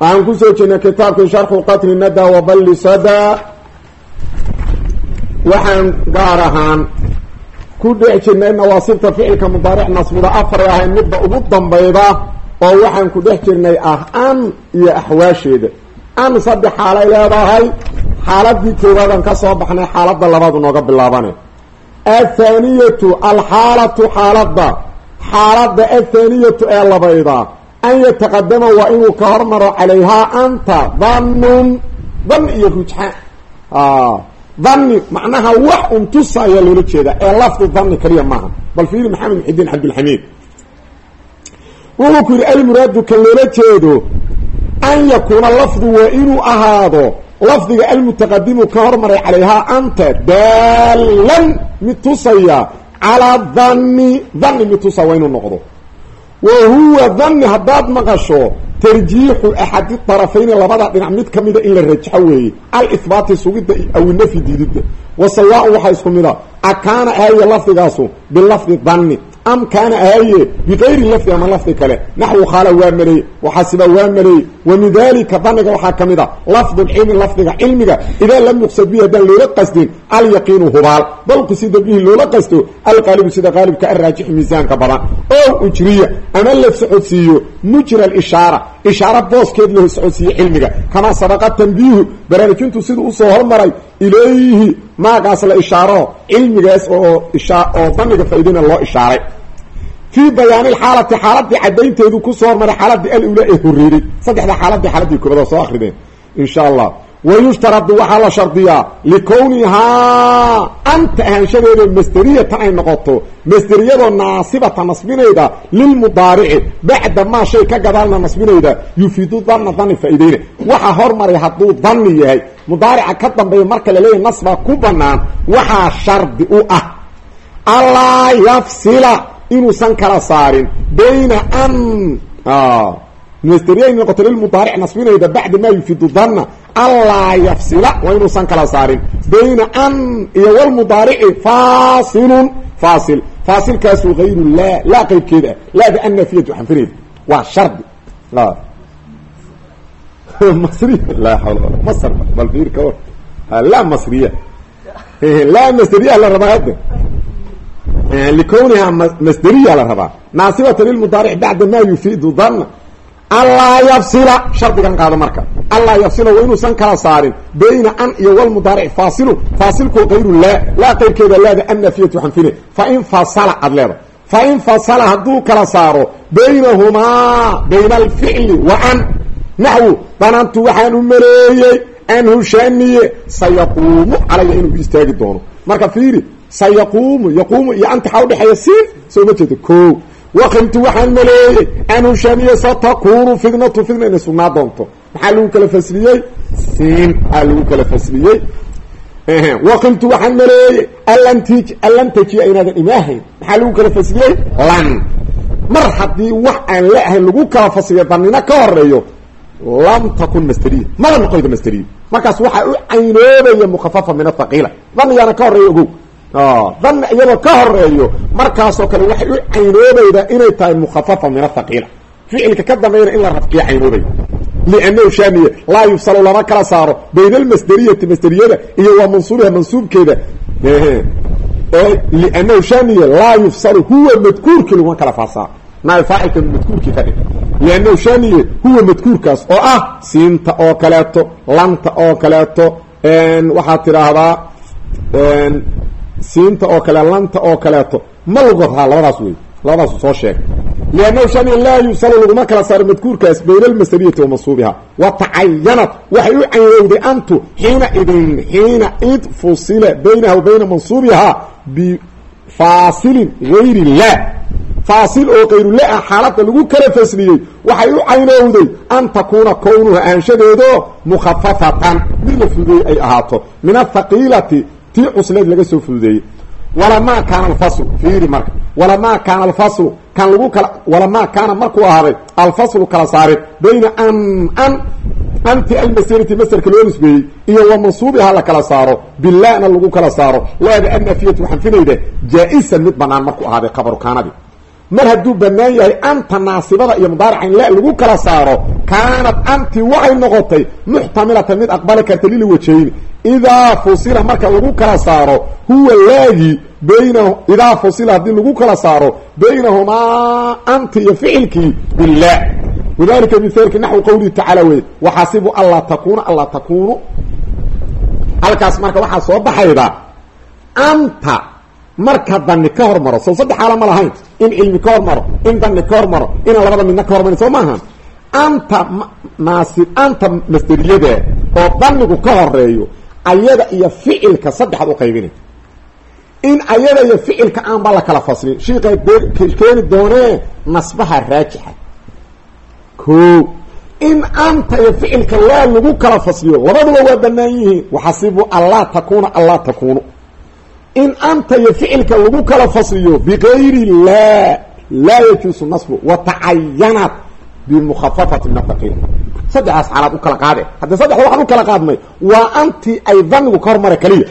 waxaan ku soo jirnay kitaabkii sharxu qatli nada waballi sada. Waxaan gaar ahaan ku dhex jirnay nawaasibta ficilka mudaaric nasbuda afaray ahayn midda ugu dambayda oo waxaan ku dhex jirnay ah an iyo axwaasheeda. An saddex xaalay leedahay xaaladii koowaadaan ka soo baxnay xaaladda labaadu nooga bilaabane. Athaaniyatu alxaalatu xaaladda. Xaaladda athaaniyatu ee labayda an yataqadama waa inuu ka hormaro calayhaa anta dannun dan iyo rujxaan dhanni macnaha wax un tusa ayaa loola jeeda ee lafdi dhanni kaliya maaha. Bal fiiri maxamed muxidiin cabdilxamiid wuxuu ku yidhi almuraadu kan loola jeedo an yakuuna lafdu waa inuu ahaado lafdiga almutaqadimu ka hormaray calayhaa anta daalan mid tusaya calaa dhanni dhanni mid tusa waa inuu noqdo wa huwa dhanni haddaad maqasho tarjiixu axadi darafayni labada dhinac mid ka mida in la rajaxo weeye. Alihbaati sugidda aw nafyi diididda. Wa sawaaun waxaa isku mida a kaana ahaye lafdigaasu bilafdi dhanni am kaana ahaye bikayri lafdi ama lafdi kale. Naxwu khaala waa maleeye waxasiba waa maleeye wa min dalika dhanniga waxaa ka mid a lafdulcilmi lafdiga cilmiga idaa lam yuqsad bihi haddaan loola qasdin alyaqiinu hubaal. Bal qusida bihi loola qasto alqaalibu sida qaalibka araajixi miisaanka badan. Oo ujriya ama la socodsiiyo mujra alishaara ishaara booskeed la socodsiiye cilmiga. Kamaa sabaqa tanbiihu baraarujintu siduu u soo hormaray ilayhi maagaas la ishaaro cilmigaas oo oo dhanniga faaidana loo ishaaray. Fii bayaani xaalati xaaladii cadaynteedu ku soo hormaray xaaladii alula ee horeeday saddexda xaaladii xaaladii koobaad oo soo akrideen insha allah wayushtaradu waxaa la shardiyaa likownihaa anta ahaanshadeeda masderiyatan ay noqoto masderiyadoo naasibata nasbinayda lilmudaarici bacda maa shay ka gadaalna nasbinayda yufiidu danna dani faaideyna waxaa hormaray hadduu dani yahay mudaarica ka dambeeya marka laleeyahy nasbaa ku banaan waxaa shardi u ah allaa yafsila inuusan kala saarin bayna an masderiya noqoto lilmudaaric nasbinayda bacda maa yufiidu danna allaa yafsila waa inuusan kala saarin. Bayna an iyo walmudaarici faasilun faasil. Faasilkaasu hayru laa laa qeybkeeda ah laada annafiyatu xanfinayda waa shardi laa. Masriya. Laa masderiya la rabaa hadda. Likownihaa masderiya la rabaa. Naasibata lilmudaaric bacda ma yufiidu danna allaa yafsila shardigan qaado marka. Allaa yafsila waa inuusan kala saarin. Bayna an iyo walmudaaric faasilu. Faasilku hayru laa laa qayrkeeda laada annafiyatu xanfine. Fain fasala aad leeda fain fasala hadduu kala saaro baynahumaa bayna alficli wa an naxwu danantu waxaan u maleeyey an hushaaniye sayaquumu calaya inuu istaagi doono. Marka fiiri sayaquumu yaquumu iyo anta xaa udhexeeya siin soo ma jeedo. Ko waqimtu waxaan maleeyey an hushaaniye satakunu fitnatu fitna inay sugnaa doonto maxaa lagu kala fasliyey siin aa lagu kala fasliyey waqimtu waxaan maleeyey alantij allantajiya inaadan imaahayn maxaa lagu kala fasliyey lan mar haddii wax aan la ahayn lagu kala fasliyo danina ka horeeyo lam takun masteriya mada noqoyda masteriya markaas waxaa u caynoobaya mukhafafa min athaqiila daniyaana ka horreeya ogow dan iyadoo ka horeeyo markaasoo kale waxay u caynoobaydaa inay tahay mukhafafa min athaqiila ficilka ka dambayna in la rafqiya caynoobay liannahu shaamiye laa yufsalu lama kala saaro bayna almasderiyati masderiyada iyo wa mansuubiha mansuubkeeda. Liannahu shaamiye laa yufsalu huwa madkuurkii laguma kala faasaa. Naay faacilka madkuurkii ka dhig liannahu shaamiye huwa madkuurkaas oo ah siinta oo kaleeto lanta oo kaleeto waxaad tidhaahdaa siinta oo kale lanta oo kaleeto ma lagu labadaas wey labadaasu soo sheeg. Liannahu shani laa yufsalu laguma kala saaro madkuurkaas bayna almasderiyati wa mansuubiha wa waxay u caynowday antu xiina idin xiina id fusila baynaha wa bayna mansuubihaa bifaasilin gayri lah faasil oo kayrule ah xaaladda lagu kala fasliyey waxay u caynowday an takuuna kownuha aanshadeedo mukhafafatan mid la fududeeyey ay ahaato. Min athaqiilati tii cusleed laga soo fududeeyey. Walamaa kaana alfaslu fiiri marka. Walamaa kaana alfaslu kan lagu kala walamaa kaana markuu ahaaday alfaslu kala saarid bayna an an anti almasderati masderka loo nisbeeyey iyo wa mansuubiha la kala saaro bilana lagu kala saaro laada annafiyatu waxaan finayda jaa-isan mid banaan markuu ahaaday khabaru kaanadii mar hadduu banaan yahay anta naasibada iyo mudaarica in la lagu kala saaro kaanad anti waxay noqotay muxtamilatan mid aqbali karta lili wajeyni idaa fusila marka lagu kala saaro huwa laagii bayna idaa fusila haddii lagu kala saaro baynahumaa anti iyo ficilkii billah wadalika mithaalki naxwi qawlihi tacaala wey waxaasibu anlaa takuuna anlaa takuunu halkaas marka waxaa soo baxayda anta marka dani ka hormaro sow saddex xaala ma lahayn in cilmi ka hormaro in dani ka hormaro inaan labada midna ka hormarin soo maaha anta naasib anta masderiyada oo danigu ka horeeyo ayada iyo ficilka saddexaad u qaybinay in ayada iyo ficilka aan ba la kala faslin shiiqay keeni doonee nasbaha raajixa. Ko in anta iyo ficilka laa lagu kala fasliyo labaduba waa banaan yihiin. Waxasibu anlaa takuuna anlaa takuunu. In anta iyo ficilka lagu kala fasliyo bigayri laa laa yajuusu nasbu. Watacayanat bimukhafafati min athaqiil saddexdaas xaalaad u kala qaade haddii saddexda waxaan u kala qaadnay waa anti ay danigu ka hormara keliya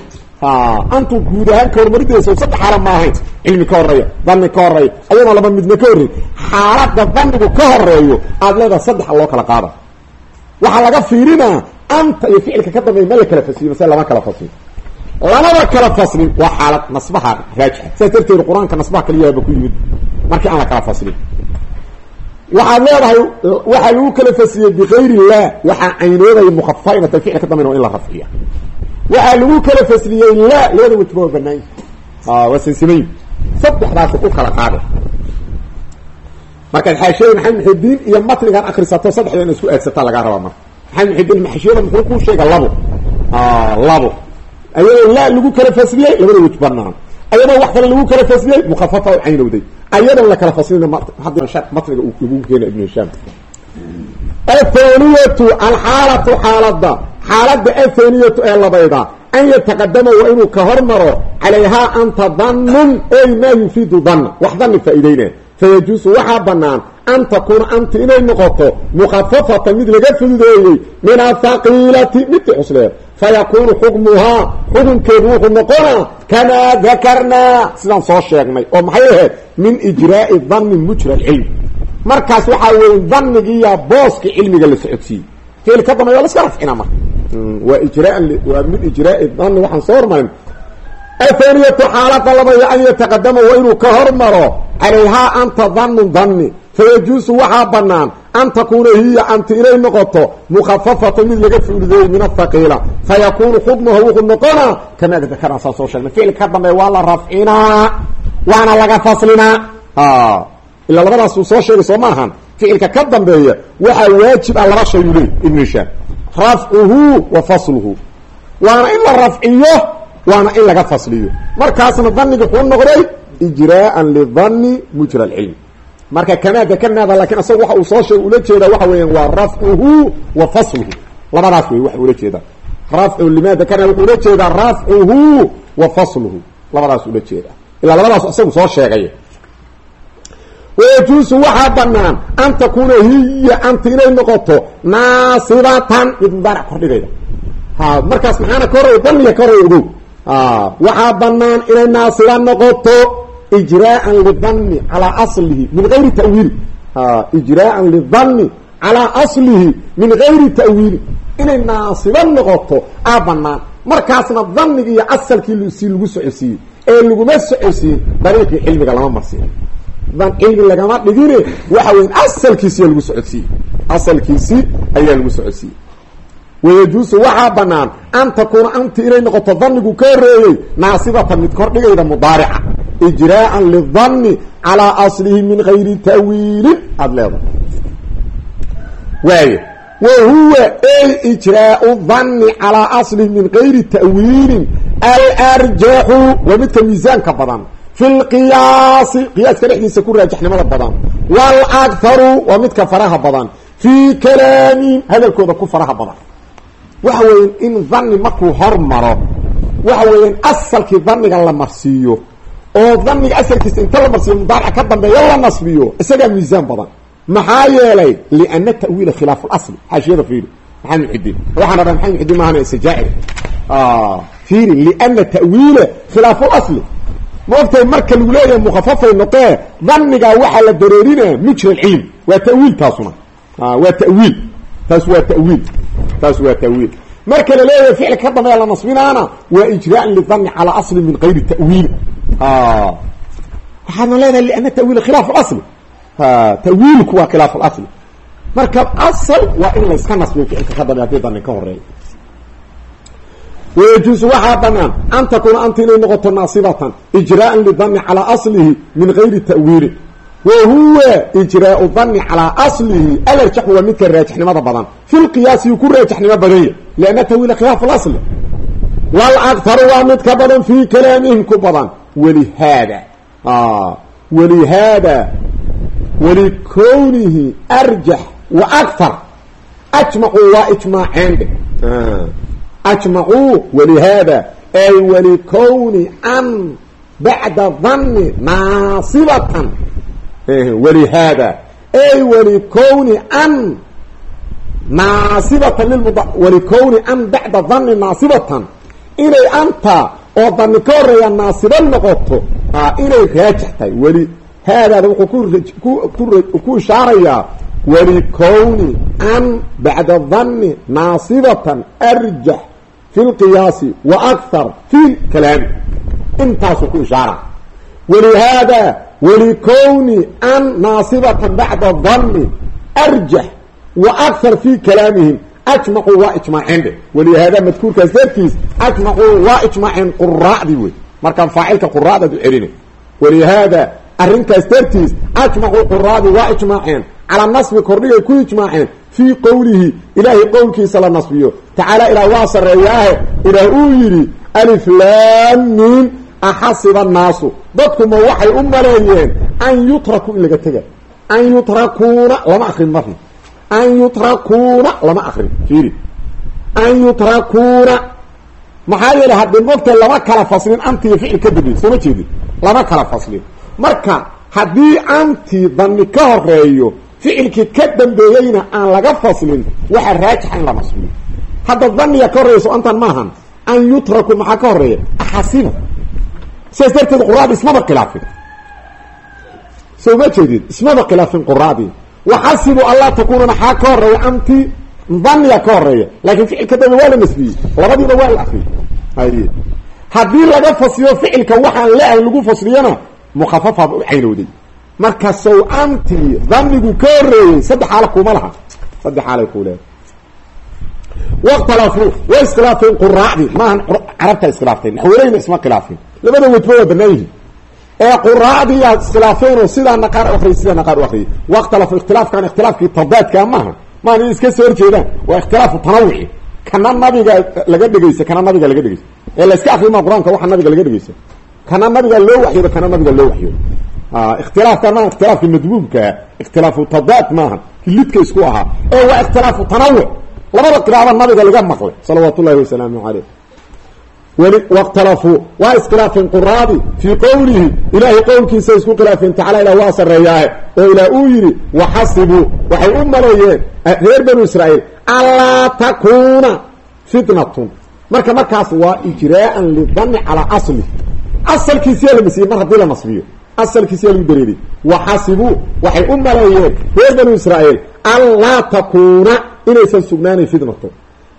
antu guud ahaan ka hormarideesa saddex xaala ma ahayn cilmi ka horreeya dani ka horreeya ayadoo laba midna ka horrey xaalada danigu ka horeeyo aada leedaha saddexa loo kala qaada waxaa laga fiirinaa anta iyo ficilka ka dambeeya ma la kala fasliyo mase lama kala faslin lamada kala faslin waa xaalad nasbaha raajixa saas darteed qur'aanka nasbaha kaliyaaba ku yimid markii aan la kala faslin waxaad leedahay waxaa lagu kala fasliyey bikayri illah waxaa caynoodaya mukafafa inata ficil ka dambeyn waa in la rafciya waxaa lagu kala fasliyey la labada wajba waa banaany waa sinsimayn saddexdaas u kala qaada markaad xaashiyada maxamed muxidiin iyo matnigan akrisato saddexda ina isku aadsataa lagaa rabaa marka. Maxamed muxidiin xaashiyada muxuu kuu sheega labo. Labo. Ayadoo la lagu kala fasliyey labada waj banaan ayadoo wax kale lagu kala fasliyey mukafafa o caynowday ayadoon la kala faslina matniga lagu keena ibnu hishaam. Athaniyatu alxaalatu xaalada xaalada athaniyatu ee labayda an yataqadama waa inuu ka hormaro calayhaa anta danun ey maa yufiidu danna wax dani faa'iideyna fayajuusu waxaa banaan an takuuna anta inay noqoto mukafafatan mid laga fududeeyey min athaqiilati midii cusleed fayakuunu xukmuhaa xukunkeedu wuxuu noqonaa kamaa dakarnaa sidaan soo sheegnay oo maxay ahayd min ijraa'i danni mujra alcilm markaas waxaa weeye danigiiya booska cilmiga la socodsiiyey ficil ka dambeya waa la iska rafcina marka waa ijraan waa min ijraai dani waxaan soo hormarin athaniyatu xaalada labaya an yataqadama waa inuu ka hormaro calayhaa anta danun dani fayajuusu waxaa banaan an takuuna hiya anti inay noqoto mukafafatan mid laga fuulideeyey min athaqiila fayakuunu xukmuha wuxuu noqonaa kamaa dakarnaa saan soo sheegnay ficil ka dambeeya waa la rafcinaa waana laga faslinaa ilaa labadaas uu soo sheegay soo maahan ficilka ka dambeeya waxaa waajib ah laba shay uu leey ibnu hishaam rafcuhu wa fasluhu waana in la rafciyo waana in laga fasliyo markaasna danigi xuu noqday ijraaan lidani mujra alcilm marka kamaa dakarnaada lakiin asaga waxa uu soo sheegay ula jeedaa waxa weeyaan waa rafcuhu wa fasluhu. Labadaas wey waxa ula jeedaa. Rafcu lima dakarna wuxuu ula jeedaa rafcuhu wa fasluhu. Labadaas ula jeedaa. Ilaa labadaas isagu soo sheegay. Wayajuusu waxaa banaan an takuuna hiya anta inay noqoto naasibatan mid mudaaric kordhigayda ha markaas maxaana ka horey daniga ka horey ogow waxaa banaan inay naasiba noqoto ijraaan lidani calaa aslihi min gayri tawiili ijraaan lidani calaa aslihi min gayri ta'wiili inay naasiba noqoto aa banaan markaasna danigi iyo asalkii si lagu socodsiiyey ee laguma socodsiiyin dariiqii cilmiga lama marsiin. Dan cilmi lagama dhigine waxa weya asalkiisiyaa lagu socodsiiyey. Asalkiisii ayaa lagu socodsiiyey. Wayajuusu waxaa banaan an takuuna anti inay noqoto danigu ka horeeyey naasibatan mid kordhigayda mudaarica ijraaan lidani calaa aslihi min gayri tawiilin. Aada leedahay. Waaya wa huwa ey ijraau dani calaa aslihi min gayri ta'wiilin alarjaxu waa midka miisaanka badan fi lqiyaasi qiyaaska dhexdiisa ku raajixnimada badan waalakharu waa midka faraha badan fii kalaamihim hadalkooda ku faraha badan. Waxa weya in dhanni markuu hormaro waxa weeyaan asalkii dhanniga la oo dhanniga asalkiisa inta la marsiiyo mudaarica ka dambeeya la nasbiyo isagaa miisaan badan. Maxaa yeelay liana ta'wiila khilaafu lasli xaashiyada fiiri. Maxamed muxidiin waxaan rabaa maxamed muxidiin maahan isajaacir fiiri liana ta'wiila khilaafu lasli ma ogtahay marka lagu leeyahay mukhafafay noqee dhannigaa waxaa la dareerinaa mujra alcilm waa ta'wiil taasuna. Waa ta'wiil. Taas waa ta'wiil. Taas waa ta'wiil. Marka la leeyahay ficil ka dambeeya la nasbinaana waa ijraan lidhanni calaa asli min gayri ta'wiil waxaadna leedahay liana ta'wiila khilaaf asli tawiilku waa khilaaf asli marka asal waa in layska nasbiyo ficilka ka dambeya haddii dhanni ka horreeya wayajuusu waxaa banaan an takuuna anta inay noqoto naasibatan ijraaan lidhanni calaa aslihi min gayri ta'wiilin wa huwa ijraau dhanni calaa aslihi alarjaxu waa midka raajixnimada badan fi lqiyaasi ku raajixnimo badanya lianna tawiila khilaaf asli walaktaru waa mid badan fii kalaamihim ku badan walihaada walihaada walikownihi arjax wa aktar ajmacuu waa ijmaaceen dhe ajmacuu walihaada ay walikowni an bacda dhanni naasibatan. Walihaada ay walikowni an naasibatan lilmud walikowni an bacda dhanni naasibatan. Inay anta oo dhanni ka horreeya naasiba noqoto inay raajix tahay weli haadaada wuxuu ku ishaarayaa walikowni an bacda dhanni naasibatan arjax fi lqiyaasi wa akthar fi kalaami. Intaasuu ku ishaara. Walihaada walikowni an naasibatan bacda dhanni arjax wa akthar fi kalaamihim ajmacuu waa ijmaaceen dhe walihaada madkuurkaas dartiis ajmacuu waa ijmaaceen quraacdii wey markaan faacilka quraacdaad u celina walihaada arrinkaas dartiis ajmacuu quraacdii waa ijmaaceen calaa nasbi kordhigay ku ijmaaceen fii qowlihi ilaahay qowlkiisa la nasbiyo tacaala ilaah waa sarreeyaahe ilaah uu yidhi alif laamiin axasiba annaasu dadkuma waxay u maleeyeen an yutraku in laga tega an yutrakuuna lama akrin marna an yutrakuuna lama akrin fiiri an yutrakuuna maxaa yeelay haddii mogta lama kala faslin antiiyo ficil ka dambeey soo ma jeedin lama kala faslin marka haddii antii dhanni ka horeeyo ficilkii ka dambeeyeyna aan laga faslin waxaa raajixa in la nasbiyo hadda dhanniga ka horreeya so antan maahan an yutraku maxaa ka horreeya axasiba sidaas darteed quraadii ismaba khilaafin soo ma jeedin ismaba khilaafin quraadii waxasibu alla takuuna maxaa ka horreeya anti dhanniga ka horreeya laakiin ficilka dambe waa la nasbiyey. Labadiiba waa la akriyey haye haddii laga fasliyo ficilka waxaan le-ayn lagu fasliyana mukhafafaaba u caynowday. Marka sow antii dhannigu ka horeeyey saddex xaala kuma laha. Saddex xaalay ku leedahay. Wakhtalafuu way iskhilaafeen quraacdii maahan carabta iskhilaaftay naxwaleyna isma khilaafin. Labada wejba waa banaan ee quraacdiiyaa iskhilaafeen oo sidaana qaar akriyay sidaana qaar u akriyay wakhtalafu ikhtilaafkan ikhtilaafkii tadaadka maaha. Maan in iska soo horjeedaan. Waa ikhtilaafu tanawuci kana nabiga laga dhegeysa kana nabiga laga dhegeysa ee la iska akrimaa qur'aanka waxa nabiga laga dhegeysa kana nabiga loo waxyoodo kana nabiga loo waxyoodo ikhtilaafkan maaha ikhtilaafki madbuubkaa ikhtilaafu tadaad maaha. Hilidka isku ahaa. Ee waa ikhtilaafu tanawuc labada qiraaba nabiga laga maqlay salawaat ullahi wasalaamu caleyh weli wakhtalafuu waa iskhilaafeen quraadi fii qowlihi ilaahay qowlkiisa isku khilaafeen tacala ilah waa sarreeyaahe oo ilaah uu yidhi waxasibuu waxay u maleeyeen reer banu israa'iil anlaa takuuna fitnatun. Marka markaas waa ijraa'an lidanni calaa asli. Asalkiisiyaa la masiyey mar haddii la nasbiyo asalkiisiyaa lagu dareeriy waxasibuu waxay u maleeyeen reer banu israa'iil anlaa takuuna inaysan sugnaanayn fitnatun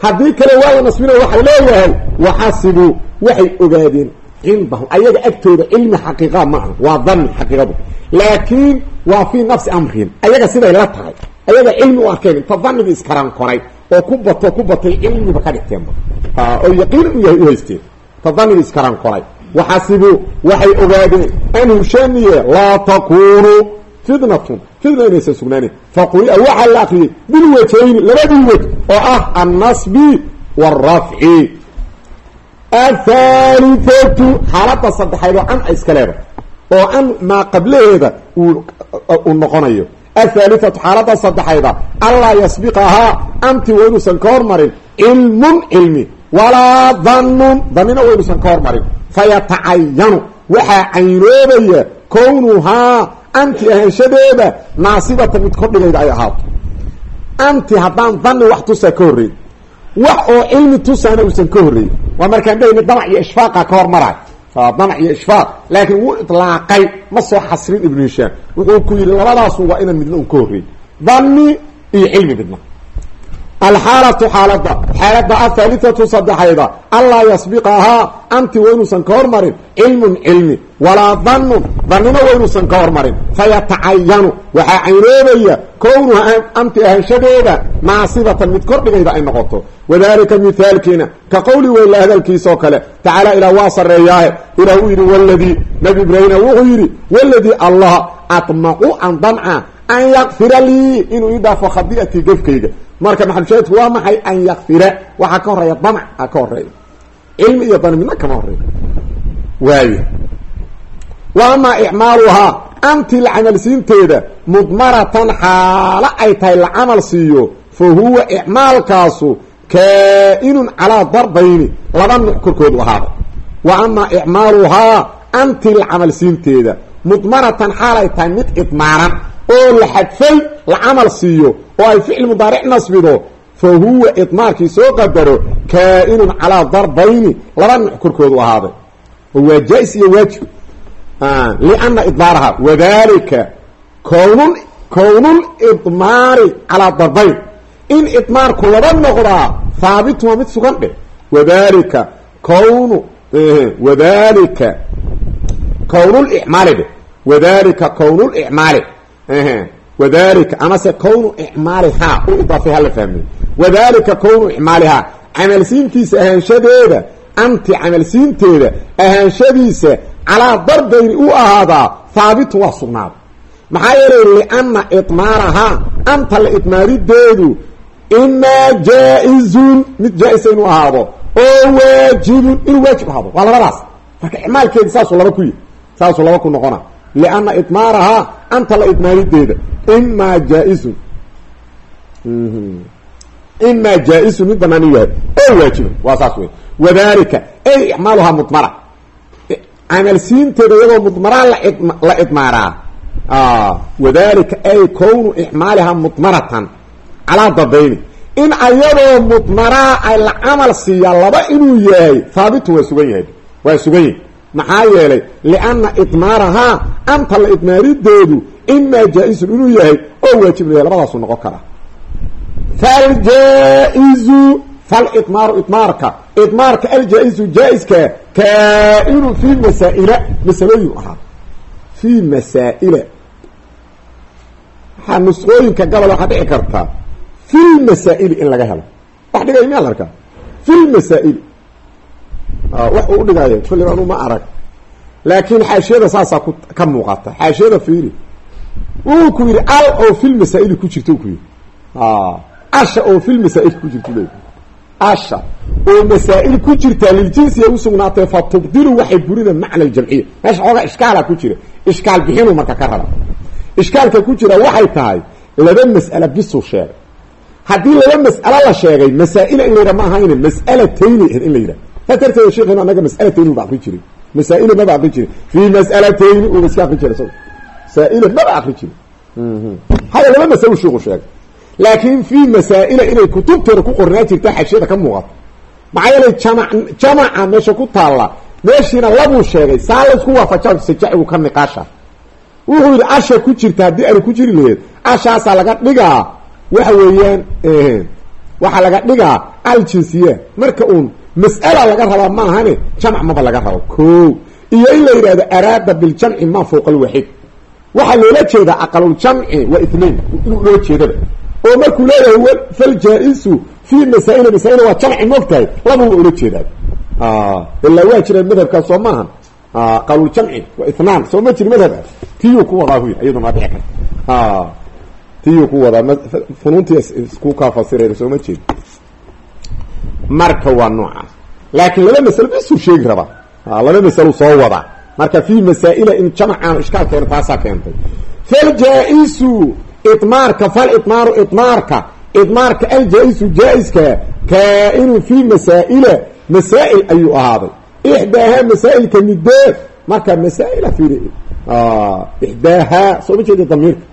haddii kale waa la nasbina waxay leeyahay waxasibuu waxay ogaadeen cindahum ayaga agtooda cilmi xaqiiqa ma aha waa dhanni xaqiiqadu. Laakiin waa fii nafsi amrihim ayaga siday la tahay ayaga cilmi u arkeen inta dhanniga iskaran koray oo ku bato ku batay cilmiba ka dhigteenba oo yaqiin u yahay u haysteen ta dhanniga iskaran koray. Waxasibuu waxay ogaadeen an hushaniye laa takunuu fitnatun fitna inaysan sugnaanin. Faquria waxaa la akriyey bilwajhayni labadii wej oo ah annasbi wاrafci athaalithatu xaalada saddexayd oo can ay iska leedahay oo an maa qablaheeda uu noqonayo. Athaalithatu xaalada saddexayda allaa yasbiqahaa anti waa inuusan ka hormarin cilmun cilmi walaa dannun danina waa inuusan ka hormarin. Fayatacayanu waxaa caynoobaya kownuhaa anti ahaanshadeeda naasibata mid kordhigayda ay ahaato. Anti haddaan danni wax tusaa ka horreey wax oo cilmi tusaana uusan ka horreey waa markaan dhehayna damac iyo ishfaaqa ka hormaraay damac iyo ishfaaq laakiin wuu itlaaqay ma soo xasrin ibnu hishaam. Wuxuu ku yidhi labadaasu waa inaan midna un ka horreey danni iyo cilmi midna alxaalatu xaalada xaalada athaalithatu saddexayda. Allaa yasbiqahaa anti waa inuusan ka hormarin. Cilmun cilmi. Walaa dannun dannina waa inuusan ka hormarin. Fayatacayanu. Waxaa caynoobaya kownuha anti ahaanshadeeda naasibatan mid kordhigayda ay noqoto. Wadalika mithaalkiina. Ka qowli weyla hadalkiisaoo kale. Tacaala ilaah waa sarreeyaahe ilaah uu yidhi waladii nabi ibraahima wuxuu yidhi waladii allah atmaqu an damca an yakfira lii. Inuu ii dhaafo khadi'atii gefkayga marka maxalushaahidku waa maxay an yakfira waxaa ka horreeya damc a ka horreeya cilmi iyo dani midna kama horreeya waaya wa amaa icmaaluhaa anti la camalsiinteeda mudmaratan xaalo ay tahay la camal siiyo fa huwa icmaalkaasu kaa-inun calaa darbayni. Laba nuc korkoodu ahaada wa amaa icmaaluhaa anti la camalsiinteeda mudmaratan xaal ay tahay mid idmaaran oo la xadfay la camal siiyo oo ay ficil mudaaric nasbido fa huwa idmaarkii soo qadaro kaa-inun calaa darbayni laba nuc korkoodu ahaaday. Waa jaa-is iyo waajib. Lianna idmaaraha wadalika kownun kownul idmaari calaa darbayn. In idmaarku laba noqdaa haabitun waa mid sugan dheh. Wadalika kownu wadalika kownulicmaali dheh. Wadalika kownulicmaali wadalika amase kownu icmaalihaa u idaafay hala fahmay wadalika kownu icmaalihaa camalsiintiisa ahaanshadeeda anti camalsiinteeda ahaanshadiisa calaa darbayni u ahaadaa haabitun waa sugnaaday maxaa yeelay lianna idmaarahaa anta la idmaarideedu imaa jaa-izun mid jaa-isa inuu ahaado oo waajibun inuu waajib ahaado waa labadaas marka icmaalkeedi saasuu laba ku yihi saasuu laba ku noqona lianna idmaarahaa anta la idmaarideeda imaa jaa-izun imaa jaa-izun mid banaan inuu yahay. Oo waajiban waa saas wey wadalika ay icmaaluhaa mudmara. Camalsiinteeda iyadoo mudmaraan la idmaaraa. Wadalika ay kownu icmaalihaa mudmaratan. Calaa dabayni in ayadoo mudmaraa ay la camal siiyaa laba inuu yahay haabitun waa sugan yahay. Waa sugan yahay maxaa yeelay lianna idmaarahaa anta la idmaarideedu imaa jaa-izun inuu yahay oo waajib yahay labadaasuu noqon karaa. Faljaa-izu falidmaaru idmaarka. Idmaarka aljaa-izu jaa-iska kaa-inu fii masaa-ila masalooyin ahaa. Fii masaa-ila. Waxaa nusqooyinka gobol waxaa dhici kartaa fi lmasaa-ili in laga helo. Wax dhigay miyaa la arkaa? Fi lmasaa-ili wax uu udhigaayo kulliba anu ma arag. Laakiin xaashiyada saasaa ka muuqata. Xaashiyada fiili wuu ku yidhi al oo fi lmasaa-ili ku jirto ku yidhi. Asha oo fi lmasaa-ili ku jirto le asha oo masaa-il ku jirtaa liljinsiya usugnaatay fa tubdilu waxay burina macna aljamciya meesha xoogaa ishkaala ku jira. Ishkaal bixinu marka ka raba. Ishkaalka ku jira waxay tahay laba mas'ala bisuu sheegay. Haddii laba mas'alo la sheegay masaa-ila in la yidhaha ma ahayne mas'alatayni in la yidhaha saa darteed sheekheenu anaga mas'alatayni uba akri jirin masaa-ila maba akri jirin fii mas'alatayni uba iska akri jiray. Masaa-ila maba akri jirin hada laba masalo sheeku sheegay. Laakiin fii masaa-ila inay kutubteeda ku qornaa jirta xashiyada ka muuqato. Maxaa yeelay jamac jamaca meesha ku taalla meeshiina labuu sheegay saa laysku waafajaa sajacigu ka niqaasha wuxuu yidhi asha ku jirta haddii aanu ku jiri laheed ashaasaa laga dhigaa. Waxa weeyaan waxaa laga dhigaa aljinsiya marka uun mas'ala laga rabaa ma ahane jamc maba laga rabo. Ko iyo in la yidhahdo araada biljamci ma fowqa alwaxiid waxaa loola jeedaa aqaluljamci waa itnain inuu loo jeedaba. Oo markuu leeyahay faljaa-isu fii masaa-ila waa jamci moogtahay labuba ula jeedaa ilaa waa jira madhabkaas soo maaha qaluljamci waa itnaan soo ma jiri madhab. Tiyuu ku wadaa huy iyaduna dhici karta tiyuu ku wadaa. Funuuntii isku kaa fasirayna soo ma jeedi marka waa noocaas. Laakiin laba masalo bisuu sheegi rabaa. Laba masalo soo wadaa. Marka fii masaa'ila in jamacaan ishkaal keeno taasaa keentay. Faljaa-isu idmaarka fal idmaaru idmaarka idmaarka aljaa-isu jaa-iska kaa-inu fii masaa'ila. Masaa'il ayuu ahaaday. Ixdaahaa masaa'ilka mideed marka masaa'ila fiiri ixdaahaa soo ma jeeda damiirka.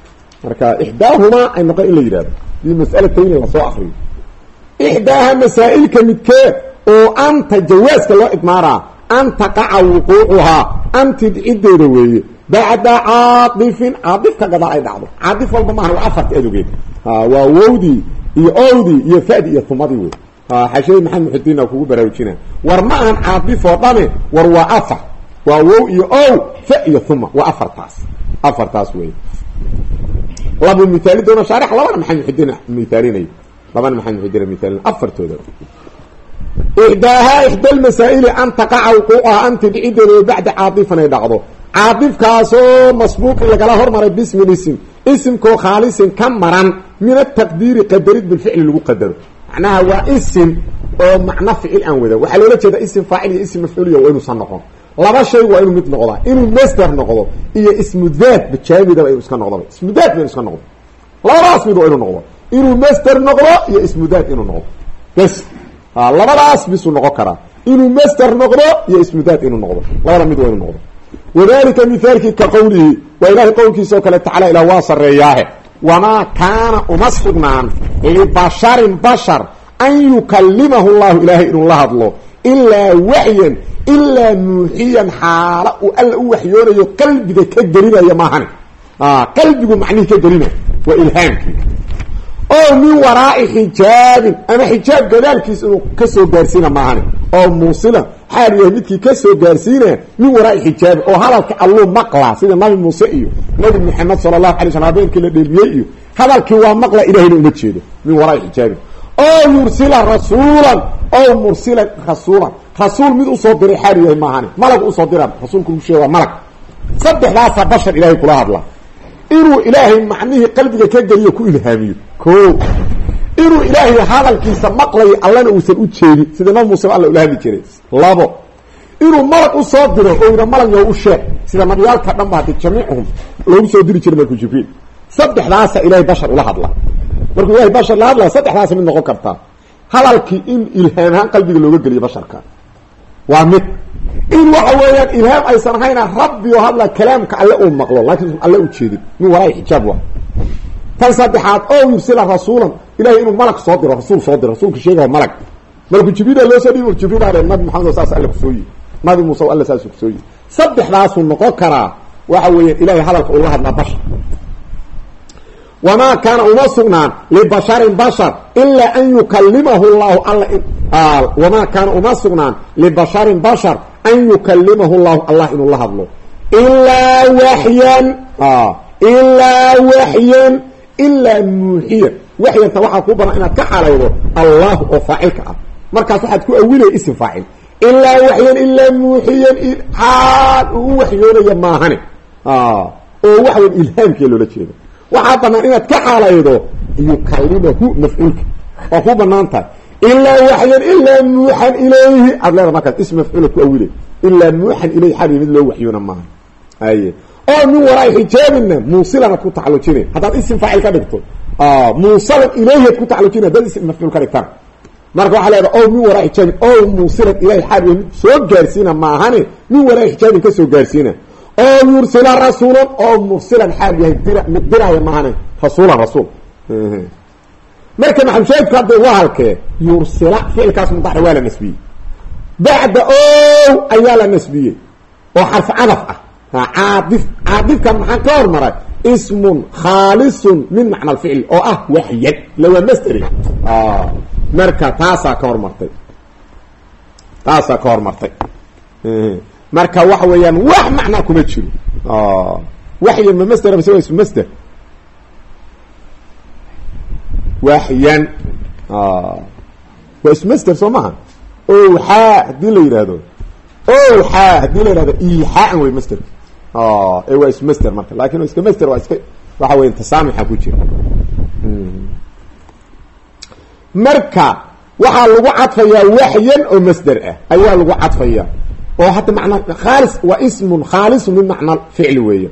Marka ixdaahumaa ay noqon in la yidhahdo dii mas'alatayni la soo akriyo ixdaaha masaa'ilka midkeed oo anta jawaaska loo idmaaraa an taqaca wuquucuhaa anti ciddeeda weeye. Bacda caaifin caaifka gadaal ay dhacdo. Caaif walba maaha waa afarta adogeed waa wowdii iyo owdii iyo fadi iyo humadii wey xashadi maxamed muxudiin kugu baraarujina war ma ahan caaif oo dhame war waa afar. Waa wow iyo ow fa iyo huma waa afartaas. Afartaas wey labu labana maxamed muxudiin miaalinayo labana maxamed muxudiin miaalin afartooda. Ixdaahaa ixda lmasaa'ili an taqaca wuquucaha anti dhicideeda bacda caaifan ay dhacdo. Caaifkaasoo masbuuqin lagala hormaray bismin ism isimkoo khaalisin ka maran min ataqdiiri qadarid bilficli lagu qadaro. Macnaha waa isim oo macno ficil aan wada. Waxaa loola jeeda isim faacil iyo isim mafcuuliya waa inuusan noqon. Laba shay waa inuu mid noqdaa. Inuu masder noqdo iyo ismu daat bajaamidaba inuu iska noqdaba ismu daat ba inu iska noqdo labadaas mid waa inuu noqdo inuu masder noqdo iyo ismu daat inuu noqdo. Bes labadaas bisuu noqon karaa. Inuu masder noqdo iyo ismu daat inuu noqdo. Labada mid waa inuu noqdo. Wadalika mithaalkii ka qowlihi waa ilaahay qowlkiisa oo kale tacala ilah waa sarreeyaahe. Wamaa kaana uma sugnaan libasharin bashar an yukalimahu llahu ilaahay inuu la hadlo ilaa waxyan ilaa muuxiyan xaala uu alla u waxyoonayo qalbiga ka gelinaya maahane qalbigu macnihii ka gelina waa ilhaamkii oo min waraa'i xijaabin ama xijaab gadaalkiis inuu ka soo gaarsiina maahane oo muusila xaal yahay midkii ka soo gaarsiina min waraa'i xijaabin oo hadalka alluu maqla sida nabi muuse iyo nabi maxamed sala allahu alay slam habeenkii la dheelmiyey iyo hadalkii waa maqla ilahayna uma jeedo min waraa'i xijaabin. Oo yursila rasuulan oo mursilan rasuulan rasuul mid u soo diray xaal yahay maahane malag u soo dira rasuulku lagu sheega waa malag. Saddexdaasa bashar ilaahay kula hadla inuu ilaahay macnihii qalbiga ka geliyo ku ilhaamiyo. Ko inuu ilaahay hadalkiisa maqlayo allana uusan u jeedin sida nabi muuse alla ula hadli jiray. Labo inuu malag u soo diro oo yidha malag yoo u sheeg. Sida nabiyaalka dhan ba jamiicuhum loogu soo diri jiray malku jibriil. Saddexdaasa ilahay bashar ula hadla. Markuu ilahay bashar la hadlaya saddexdaasa mid noqon kartaa hadalkii in ilhaam ahaan qalbiga looga geliyo basharka. Waa mid in waxa weeyaan ilhaam aysan ahayna rabbi oo hadla kalaamka alle uu maqlo laakiin alle u jeedin. Min waraai xijaab wa tan saddexaad oo yursila rasuulan ilahay inuu malag soo diro rasuul soo diro rasuulka sheega malag malku jibriil loo soo dhiibo jibriil aa nabi maxamed saas alle ku soo yihi nabi muuse alle saas ku soo yihi saddexdaasuu noqon karaa waxa weeyaan ilahay hadalka ula hadlaa bashar wamaa kaana uma sugnaan libasharin bashar ilaa an yukalimahu llahu alla wamaa kaana uma sugnaan libasharin bashar an yukalimahu llahu allah inuu la hadlo ilaa waxyan ilaa waxyan ilaa muuxiyan waxyanta waxaa kuu badan inaad ka xalaydo allah oo faacilka ah markaas waxaad ku awilaya ism faacil ilaa waxyan ilaa muuxiyan xaal uu waxyoonaya maahane oo waxweyn ilhaamkiia loola jeedo waxaa banaan inaad ka xaalaydo yukalimahu mafcuulka waa ku bannaan tahay. Ilaa waxyan ilaa muuxan ilayhi. Aad leeda markaas ism mafcuula ku awilay ilaa muuxan ilayhi xal mid loo waxyoona maaha. Aye oo min waraai xijaabina muusilan ad ku tacalujina haddaad ism faacil ka dhigto muusalan ilayhi ad ku tacalujina haddaad ism mafcuul ka dhigtana marka waxaa leeda o min waraa xijaabin o muusilan ilahi xaal mid soo gaarsiina maahane min waraai xijaabin ka soo gaarsiina oo yursila rasuulan oo mursilan xaal yahay dir mid diraya maahane rasuulan rasuul marka maxamushaahidku hadda waa halkee yursila ficilkaas mudaxra waa la nasbiyey bacda o ayaa la nasbiyey oo xarf cadaf ah caadif caadifkan maxaa ka hormaray ismun khaalisun min macna alficli oo ah waxyan lawaa masderi marka taasaa ka hormartay taasaa ka hormartay marka waxa weeyaan wax macnaa kuma jiro. Waxyan ma masder mise waa ismu masder waxyan waa ismu masder soo maha? Owxaa haddii la yidhaahdo owxaa haddii la yidhahdo iixaan wey masderka ee waa ismu masder marka laakiin iska masder waa iska waxa weya tasaamixa ku jira. Marka waxaa lagu cadfayaa waxyan oo masder ah. Ayaa lagu cadfayaa oo hadda macna khaalis waa ismun khaalisun min macna ficli weeye.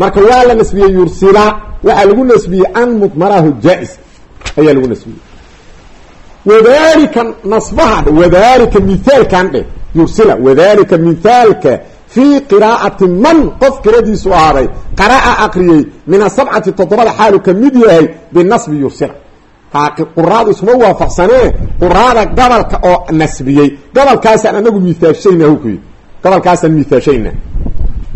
Marka waa la nasbiyey yursila waxaa lagu nasbiyey an mudmarahu jaa-is ayaa lagu nasbiyey wadalika nasbaha wadalika mithaalkan dheh yursila wadalika mithaalka fii qiraa'ati man qof qiradiisu ahaaday qara'a aqriyey min asabcati toddobada xaalu ka mid yahay binasbi yursila quraada isuma waafaqsanee? Quraada gobolka oo nasbiyey. Gobolkaasaan anagu miaashayna ku yii gobolkaasaan miaashayna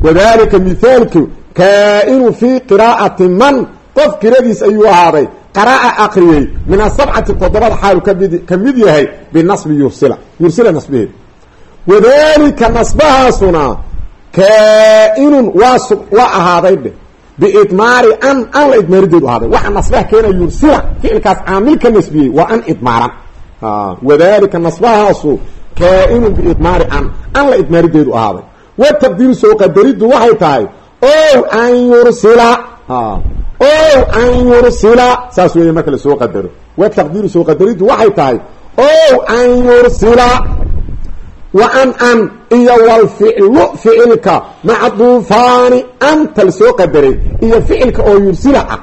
wadalika mithaalku kaa-inu fii qiraa'ati man? Qof qiradiis ayuu ahaaday. Qara'a aqriyey. Min asabcati toddobada xaalu ka mid ka mid yahay binasbi yursila. Yursila nasbaheed wadalika nasbahaasuna kaa-inun waa waa ahaaday biidmaari an an la idmaarideedu ahaaday waxa nasbaha keena yursila ficilkaas caamil ka nasbiyey waa an idmaaran wadalika nasbahaasu kaa-inun biidmaari an an la idmaarideedu ahaaday wataqdiiru soo qadariddu waxay tahay o an yursila o an yursila saas weeye marka la soo qadaro wataqdiiru soo qadariddu waxay tahay o an yursila wa an an iyo walficlu ficilka macduufaani anta la soo qadaray iyo ficilka oo yursila ah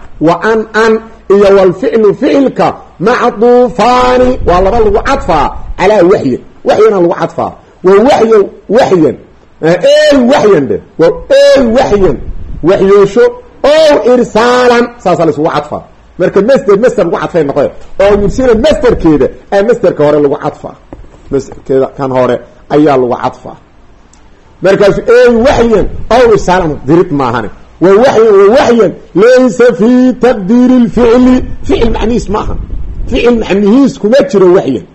an an iyo walficlu ficilka macduufaani waa laba lagu cadfaa calaa waxyin waxyana lagu cadfaa wa waxyan waxyan ey waxyan dhe wa ey waxyan waxyoosho o irsaalan saasaa laisugu cadfaa marka masder masder lagu cadfay noqe oo yursila masderkeeda a masderka hore lagu cadfaa masderkeeda kan hore ayaa lagu cadfaa markaasu waxyan ow irsaalan dirid maahane wa waxyan wa waxyan laysa fii taqdiiri lficli ficil macnihiis maaha. Ficil macnihiis kuma jiro waxyan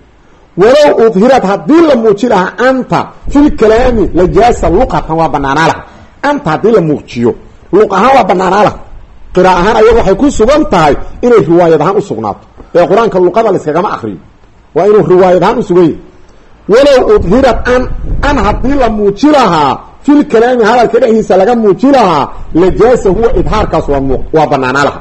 walow udhirad haddii la muuji lahaa anta filkalaami lajaasa luqatan waa banaanaa laha anta haddii la muujiyo luq ahaan waa banaanaa laha qira ahaan ayaga waxay ku sugan tahay inay riwaayad ahaan usugnaato ee qur'aanka luqada layskagama akriyo waa inuu riwaayad ahaan usugan yahy walow udhirad an an haddii la muuji lahaa fil kalaami hadalka dhexdiisa laga muuji lahaa lajaasa huwa idhaarkaas waa waa banaanaa laha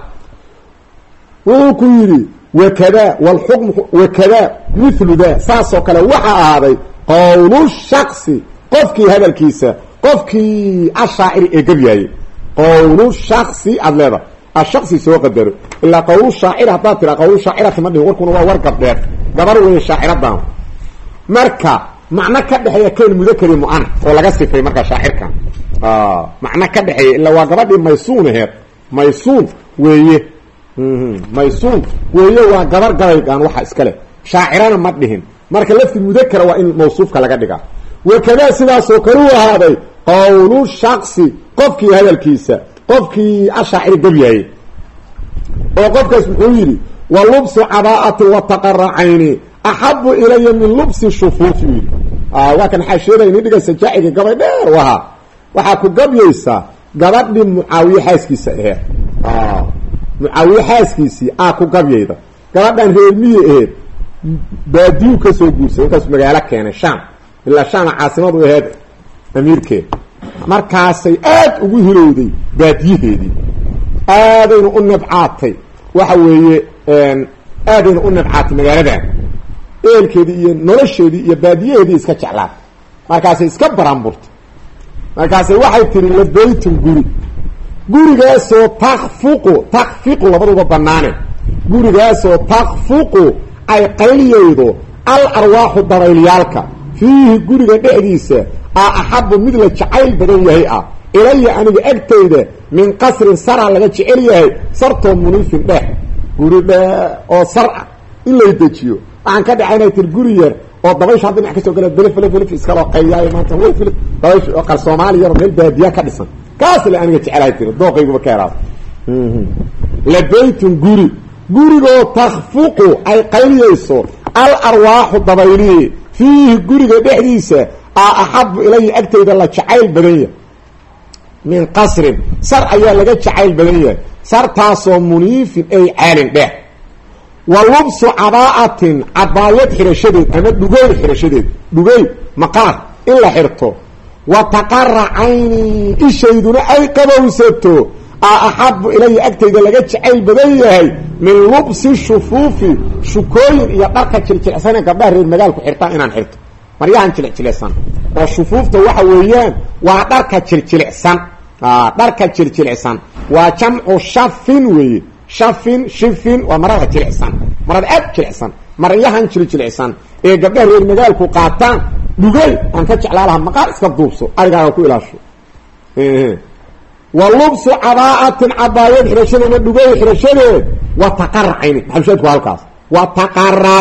wuxuu ku yidhi wakada wlxukmu wakada mithlu da saasoo kale waxaa ahaaday qowlu shaksi qofkii hadalkiisa qofkii ashaaciri ee gebyaayey qowlu shaksi aada leeda ashaksi soo qadaro. Ilaa qowlu shaacir haddaad tiraa qowlu shaacirati ma dhihin warkuna waa war gabdheer gabar weeye shaaciradan marka macno ka dhexeeya ken mudakari muan oo laga sifay markaa shaacirkan macno ka dhexeeya ilaa waa gabadhii maysuun aheed maysuun weeye. Maysuun weeye waa gabar gabaygaan waxa iska leh. Shaacirana ma dhihin. Marka lafti mudakara waa in mawsuufka laga dhigaa. Wakadaa sidaasoo kale ahaaday qowlu shaksi qofkii hadalkiisa qofkii ashaaciri gebyaayey oo qofkaas muxuu yidhi wa lubsu cabaa'ati wataqaracayni axabu ilaya min lubsi shufuufi u yidhi waa kan xaashiyada ini dhiga sajaaciga gabay dheer u ahaa waxaa ku gabyaysaa gabadhii mucaawiye xaaskiisa aheed mucaawiye xaaskiisii aa ku gabyayda gabadhan reermiyi aheed baadiyu ka soo guursaday markaas magaalo keenay sham ilaa shama caasimadu aheed amiirkeed markaasay aad ugu hilowday baadiyaheedii aadayna u nabcaatay waxa weeye aadayna u nabcaatay magaaladan eelkeedii iyo nolosheedii iyo baadiyaheedii iska jeclaatay markaasay iska baranburtay markaasay waxay tiri labaytun guri. Gurigaasoo takfuqu takfiqu labaduba banaane gurigaasoo takfuqu ay qayliyaydo al arwaaxu dabaylyaalka fiihi guriga dhexdiisa a axabu mid la jacayl badan yahay ah. Ilaya aniga agtayda min qasrin saraa laga jecel yahay sartoo muniifin dheh guri dhee oo sar ah in lay dejiyo waxaan ka dhaca inay tiri guri yar oo dabaysha dhinac ka soo gala belef belef belef iskaloo qayliyaayo maanta wel filif. Dabaysh oo qal soomaaliya meel baadiya ka dhisan. Kaas le aniga jecelahay tiri dooqayguba ka heraado labaytun guri. Gurigoo takfuqu ay qayliyayso al arwaaxu dabaylihi fiihi guriga dhexdiisa a axabu ilaya agtayda la jacayl badan yahay. Min qasrin sar ayaa laga jacayl badan yahay. Sartaasoo muniifin ay caalin dheer wa lubsu cabaa'atin cabaayad xirashadeed ama dhugeyl xirashadeed dhugeyl maqaar in la xirto wa taqara cayni ishayduna ay qabowsato a axabu ilaya agtayda laga jacayl badan yahay min lubsi shufuufi shukooyin iyo dharka jiljilcsane gabdhaha reer magaalku xirtaan inaan xirto maryahan jilicjilicsan oo shufuufta waxa weeyaan waa dharka jirjilicsan dharka jirjilicsan waa jamcu shafin weeye shafin shifin waa marada jilicsan. Marada aad jilicsan. Maryahan jirjilicsan ee gabdhaha reer magaalku qaataan dhugay aan ka jeclaa lahaa maqaar iska duubso arigaaga ku ilaasho. Wa lubsu cabaa'atin cabaayad xirashadeeda dhugay xirashadeed. Wa taqaracayni maxalushaadku halkaas. Wa taqara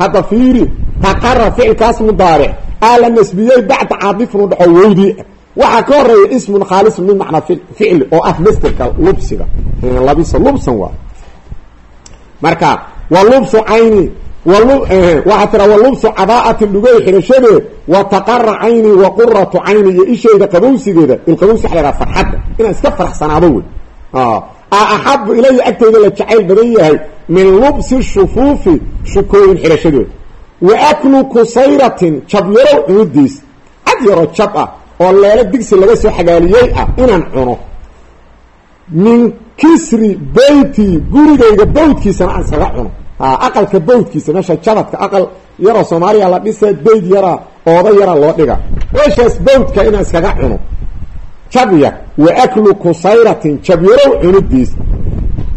hadda fiiri taqara ficilkaas mudaaric. Aa la nasbiyey bacda dhaxo wowdii waxaa ka horreeya ismun khaalisun min macnaa ficli oo ah masterka lubsiga. Labisa lubsan waa. Marka wa lubsu cayni waxaa tira wa lubsu cabaa'atin dhugay xirashadeed wa taqara cayni wa quratu cayni iyo ishayda qabowsigeeda ilqabowsi waxa la farxadda inaan iska faraxsanaado wey. A axabu ilaya agteyda la jacayl badan yahay min lubsi shufuufi shukooyin xirashadood wa aklu kusayratin jabyarow cunudiis cad yaroo jab ah oo leelo digsi laga soo xagaaliyey ah inaan cuno. Min kisri beyti gurigayga bawdkiisana aan iskaga cuno. Aqalka bawdkiisa meesha jabadka aqal yaroo soomaaliya la dhisa bayd yaraa ooda yara loo dhiga. Meeshaas bawdka inaan iskaga cuno. Jabyar wa aklu kusayratin jabyarow cunudiis.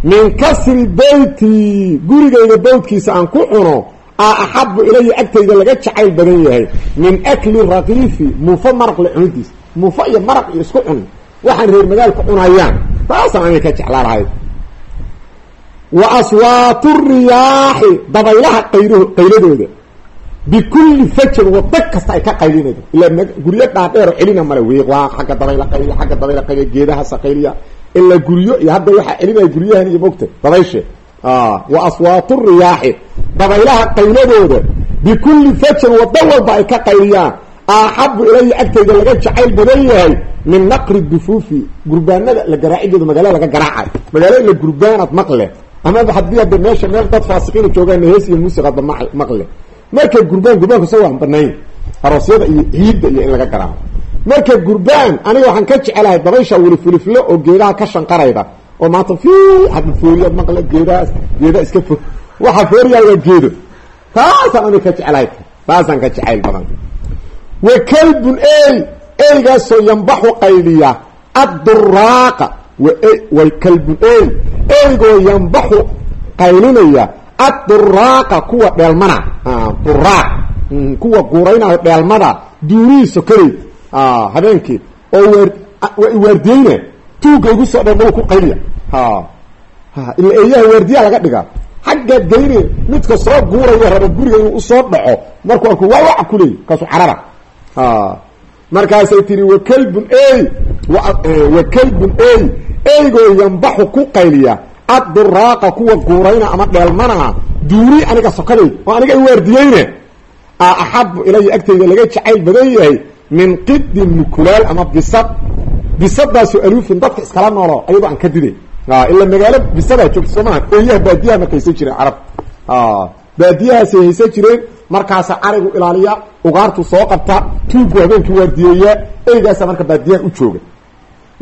Min kasri beyti gurigayga bawdkiisa aan ku cuno a axabu ilaya agtayda laga jacayl badan yahay min akli raqiifi muufo maraq le cunidiis. Muufo iyo maraq iyo isku cuni waxaan reer magaalku cunayaan. Taasaan anay ka jeclaa lahayd wa aswaatu riyaaxi dabaylaha qayr qayladooda. Bikulli fajin wado kasta ay ka qaylinaydo ilaa guryo dhaadheero celina male. Wiiq waa xagga dabayla qayliya xagga dabayla qayliya geedahaasa qayliya ilaa guryo iyo hadda waxaa celinaya guryahan iyo mogta dabayshe wa aswaatu riyaaxi dabaylaha qayladooda bikulli fajin wado walba ay ka qayliyaan axabu ilaya agtayda laga jacayl badan yahay min naqri dufuufi gurbaanada la garaacidooda magaala laga garaacayo magaalo ila gurbaanaad maqle amaba haddii hadda meesha meel dad faasiqiina joogaan hees iyo muusiqaadba maqle marka gurbaan gurbaanku sa waan banayn aroosyada iyo ciidda iyo in laga garaaco marka gurbaan aniga waxaan ka jecelahay dabaysha wilifwiliflo oo geedaha ka shanqarayda oo maanta fooriyaad maqle geedahaas geedaha iska fo waxa fooriyaa waa geedo taasaan aniga ka jecelahay taasaan ka jecayl badan. Wa kalbun ey eygaasoo yambaxu qayliya adduraaqa wa kalbun ey eygoo yambaxu qaylinaya adduraaqa kuwa dheelmana. Duraaq kuwa guuraynayo dheelmada duurihiiso kaleyd habeenkii. Oo waar waardiyeyna tuugga igu soo dheelmada ku qayliya. Ila eeyaha waardiyaa laga dhigaa xaggaad geyne midka soo guuraya raba guriga inuu u soo dhaco markuu arku waa waca kuleey kaasu carara. Markaasay tihi wa kalbun ey wa kalbun ey eygoo yambaxu ku qayliya adduraaqa kuwa guurayna ama dheelmana duuri aniga sokaday oo aniga i waardiyeyna a axabu ilaya agtayda laga jacayl badan yahay min qidin mukulaal ama bisad bisadaasoo aluufin dadka iskala noolo ayadoo aan ka diday ila magaalo bisadaa joogta soo maaha eeyaha baadiyaha marka haysan jireen carab. Baadiyahaasay haysan jireen markaasa arigu ilaaliya ugaartu soo qabta tuuggu habeenkii waardiyeeya eygaasa marka baadiyaha u jooga.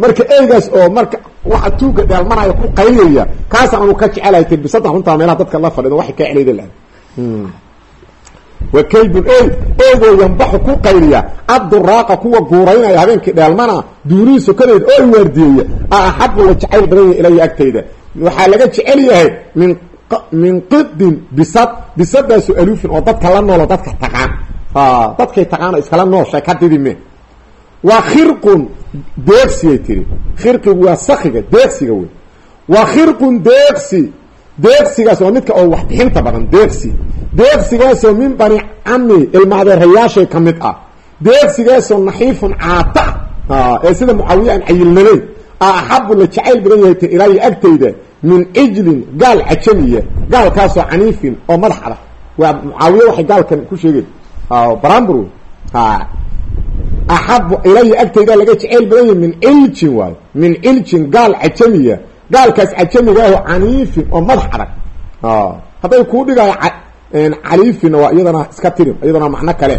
Marka eygaas oo marka waxa tuugga dheelmanaya ku qaylaya kaasaan anu ka jecelahay tir bisada runtaa meelaha dadka la fadhido waxay ka celayda la wa kaybun ey eygoo yambaxu ku qayliya. Adduraaqa kuwa guuraynaya habeenkii dheelmana duunihii sokadeed oo i waardiyeeya. A axabu la jacayl badan yahay ilaya agtayda waxaa laga jecel yahay min min qidin bisad bisadaasu alufin oo dadka la noolo dadka taqaan. Dadkay taqaan oo iskala nooshay ka didime. Waa khirqun deeqsiyay tiri khirqigu waa sakiga deeqsiga wey waa khirqun deeqsi deeqsigaas waa midka oo waxbixinta badan deeqsi. Deeqsigaasoo min bani cami ilmaadeerayaashay ka mid ah. Deeqsigaasoo naxiifun caata ee sida mucaawiye aan cayilnanayn a axabu la jacayl badan yahay t ilaayo agtayda min cijlin gaal cajamiya gaalkaasoo caniifin oo madax adag waa mucaawiye waxay gaalkan ku sheegeen. Barambur axabu ilaya agtayda laga jacayl badan yahay min ciljin waayo min ciljin gaal cajamiya gaalkaas cajamigaaho caniifin oo madax adag. Hadday kuu dhigaayo caliifina waa iyadana iska tirin iyadana macno kale.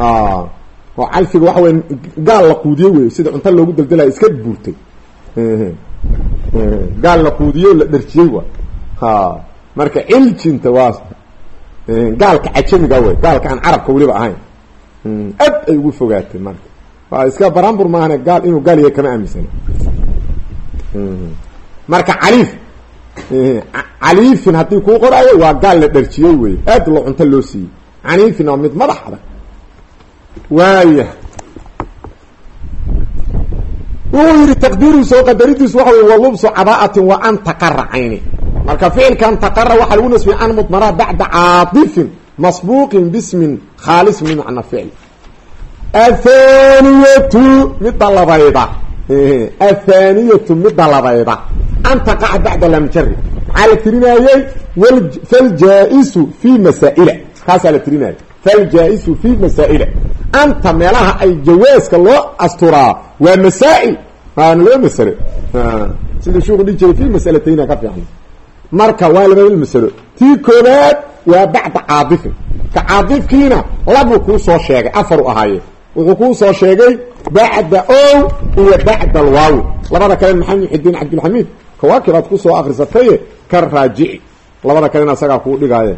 Oo calfiga waxa wey gaal la quudiye wey sida cunto loogu daldalayo iska buurtay. Gaal la quudiye la dharjiyey wa marka ciljinta waa gaalka cajamiga wey gaalka aan carabka weliba ahayn. Ad ay ugu fogaatay marka. Waa iska barambur maahane gaal inuu gaal yahay kama aaminsana marka caliif caliifin haddii kuu qoraayo waa gaal la dharjiyey wey aad loo cunto loo siiyey caniifin waa mid madax adag waaya wuxuu yidhi taqdiiru soo qadaridiisu waxa wey walubsu cadaatin wa an taqara cayni. Marka ficilkan taqara waxaa lagu nasbiyey an mudmara bacda caatifin masbuuqin bismin khaalis min macna ficl athaniyatu midda labayda athaniyatu midda labayda an taqaca bacda lamjari maxaa la tirinayey faljaa-isu fi masaa'ila kaasaa la tirinaya faljaa-isu fi masaa'ila anta meelaha ay jawaaska loo asturaa waa masaa'il waana laba masalo sida shuuku dhihi jiray fi masalatayna ka fiican marka waa labada masalo tii koobaad waa bacda caadifin ka caadifkiina labuu kuu soo sheegay afaru ahaayeen wuxuu kuu soo sheegay bacda ow iyo bacda alwaawi labada kale maxamed muxidiin cabdilxamiid kawaakibaad ku soo akrisataye ka raajici labada kalena asagaa kuu dhigaaye.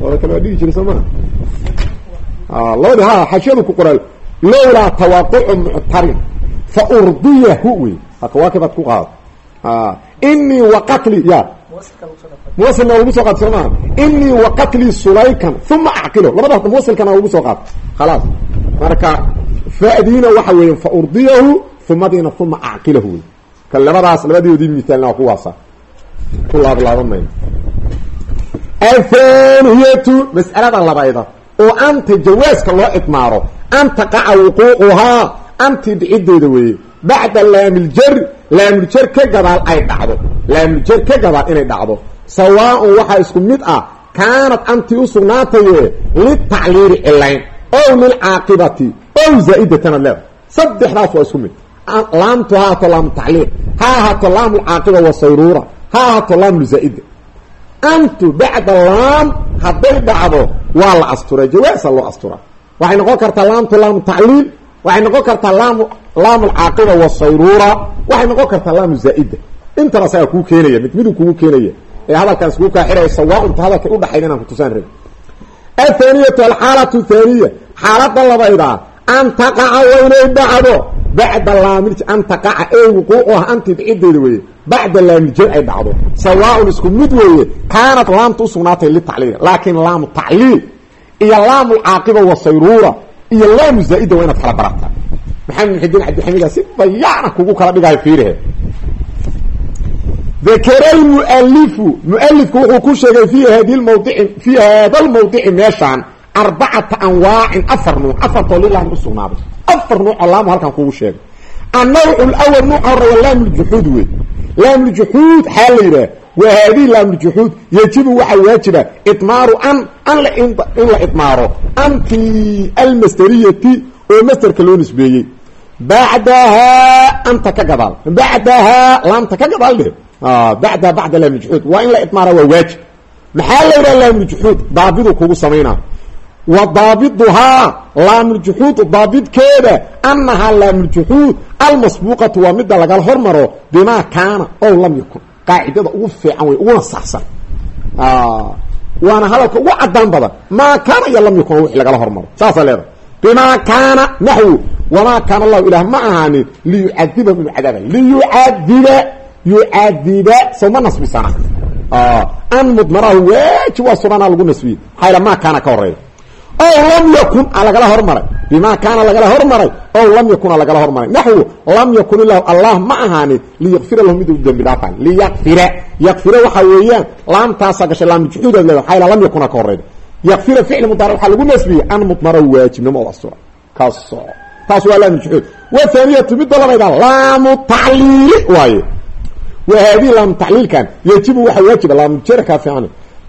Labada kale waa dhigi jira soo maa labadi ha xashiyadu ku qoraayo lowlaa tawaaqucu muctarin. Fa urdiyahu wey. Kawaakibaad ku qaado. Inii waqatli ya. Muwasilna lagu soo qaad soo maa inii waqatli sulaykan uma acqilo labada muwasilkana lagu soo qaad. Khalaas. Marka fadiina waxa weeye fa urdiyahu umadiina uma acqilahu wey ka labadaas labadoodii mithaalna waa kuwaasa ku laablaaban mayno athaniyatu mas'alada labayda oo anta jawaaska loo idmaaro. An taqaca wuquuquhaa. Antii dhicideeda weeye. Bacda laamiljar laamuljar ka gadaal ay dhacdo. Laamuljar ka gadaal inay dhacdo. Sawaaun waxaa isku mid ah kaanad antii u sugnaataye litacliili cilayn. Ow lilcaaqibati ow zaa'idatan leeda saddexdaas waa isku mid laamtu ha ahaato laamu tacliil. Ha ahaato laamu lcaaqiba wasayruura ha ahaato laamu zaa'ida antu bacda laam hadday dhacdo waa la asturay. Jawaasa loo asturaa. Waxay noqon kartaa laamtu laamu tacliil. Waxay noqon kartaa laam laamu alcaaqiba wasayruura waxay noqon kartaa laamu zaa'ida intan asagaa kuu keenaya mid miduu kugu keenaya ee hadalkaan iskugu kaa xiraya sawaaunta hadalkay udhaxayn inaan kutusaan rabi athaniyatu alxaalatu thaniya. Xaalada labaydaa an taqaca waa inay dhacdo bacda laamil an taqaca ee wuquucuha anti dhicideeda weeye bacda laamiljar ay dhacdo sawaaun isku mid weeye kaanat laamta usugnaatay litacliil laakiin laamu tacliil iyo laamu lcaaqiba wasayruura iyo laamu zaa'ida waa inaad kala barataa maxamed muxidiin cabdixamiida si bayaana kugu kala dhigayo fiirihe dakara lmualifu mualifku wuxuu ku sheegay fi hadi mawdici fii hada lmawdici meeshaan arbacata anwaacin afar nuuc afartoo lilaam usugnaaday afar nuuc oo laamu kugu sheegay. Annawc lawal nuuca hore waa laamuljuxuud wey laamuljuxuud xaa la yidhaah wa haadihi laamuljuxuud yajibu waxaa waajiba idmaaru an an in la idmaaro anti almasderiyati oo masderka loo nisbeeyey. Bacdahaa anta ka gadaal. Bacdahaa laamta ka gadaal dheh bacdaha bacda laamuljuxuud waa in la idmaara waa waajib. Maxaa la yidhaha laamuljuxuud daabidu kugu samaynaa wa daabiduhaa laamuljuxuud daabidkeeda annahaa laamuljuxuud almasbuuqatu waa midda lagala hormaro bimaa kaana ow lam yakun. Qaacidada ugu fiican wey uguna saxsan waana hadalka ugu cadaan badan. Maa kaana iyo lam yakun wix lagala hormaro. Saasaa leedahay bimaa kaana naxwu. Wamaa kaana allahu ilaah ma ahaanin liyucadibahum inu cadaaba liyucadiba yucadiba soma nasbisana an mudmarahu waajib waa suganaa lagu nasbiyey horreeya ow lam yakun a lagala hormaray bimaa kaana lagala hormaray ow lam yakun a lagala hormaray naxwu lam yakun ilahu allah ma ahaanin liyakfira lahum mid u dembi dhaafaan liyakfira yakfira waxaa weeyaan laamtaasaa gashay laamjuxuudaad leeda yal lam yakuna ka horeyda yakfira ficli mudaaric waxaa lagu nasbiyey an mudmarahu waajibnimo o astura kaso taas waa laamjuxuud wathaaniyatu midda labayda laamu tacliili waaye wa haadihi laamu tacliilkan yajibu waxaa waajiba laamujarakaa fiican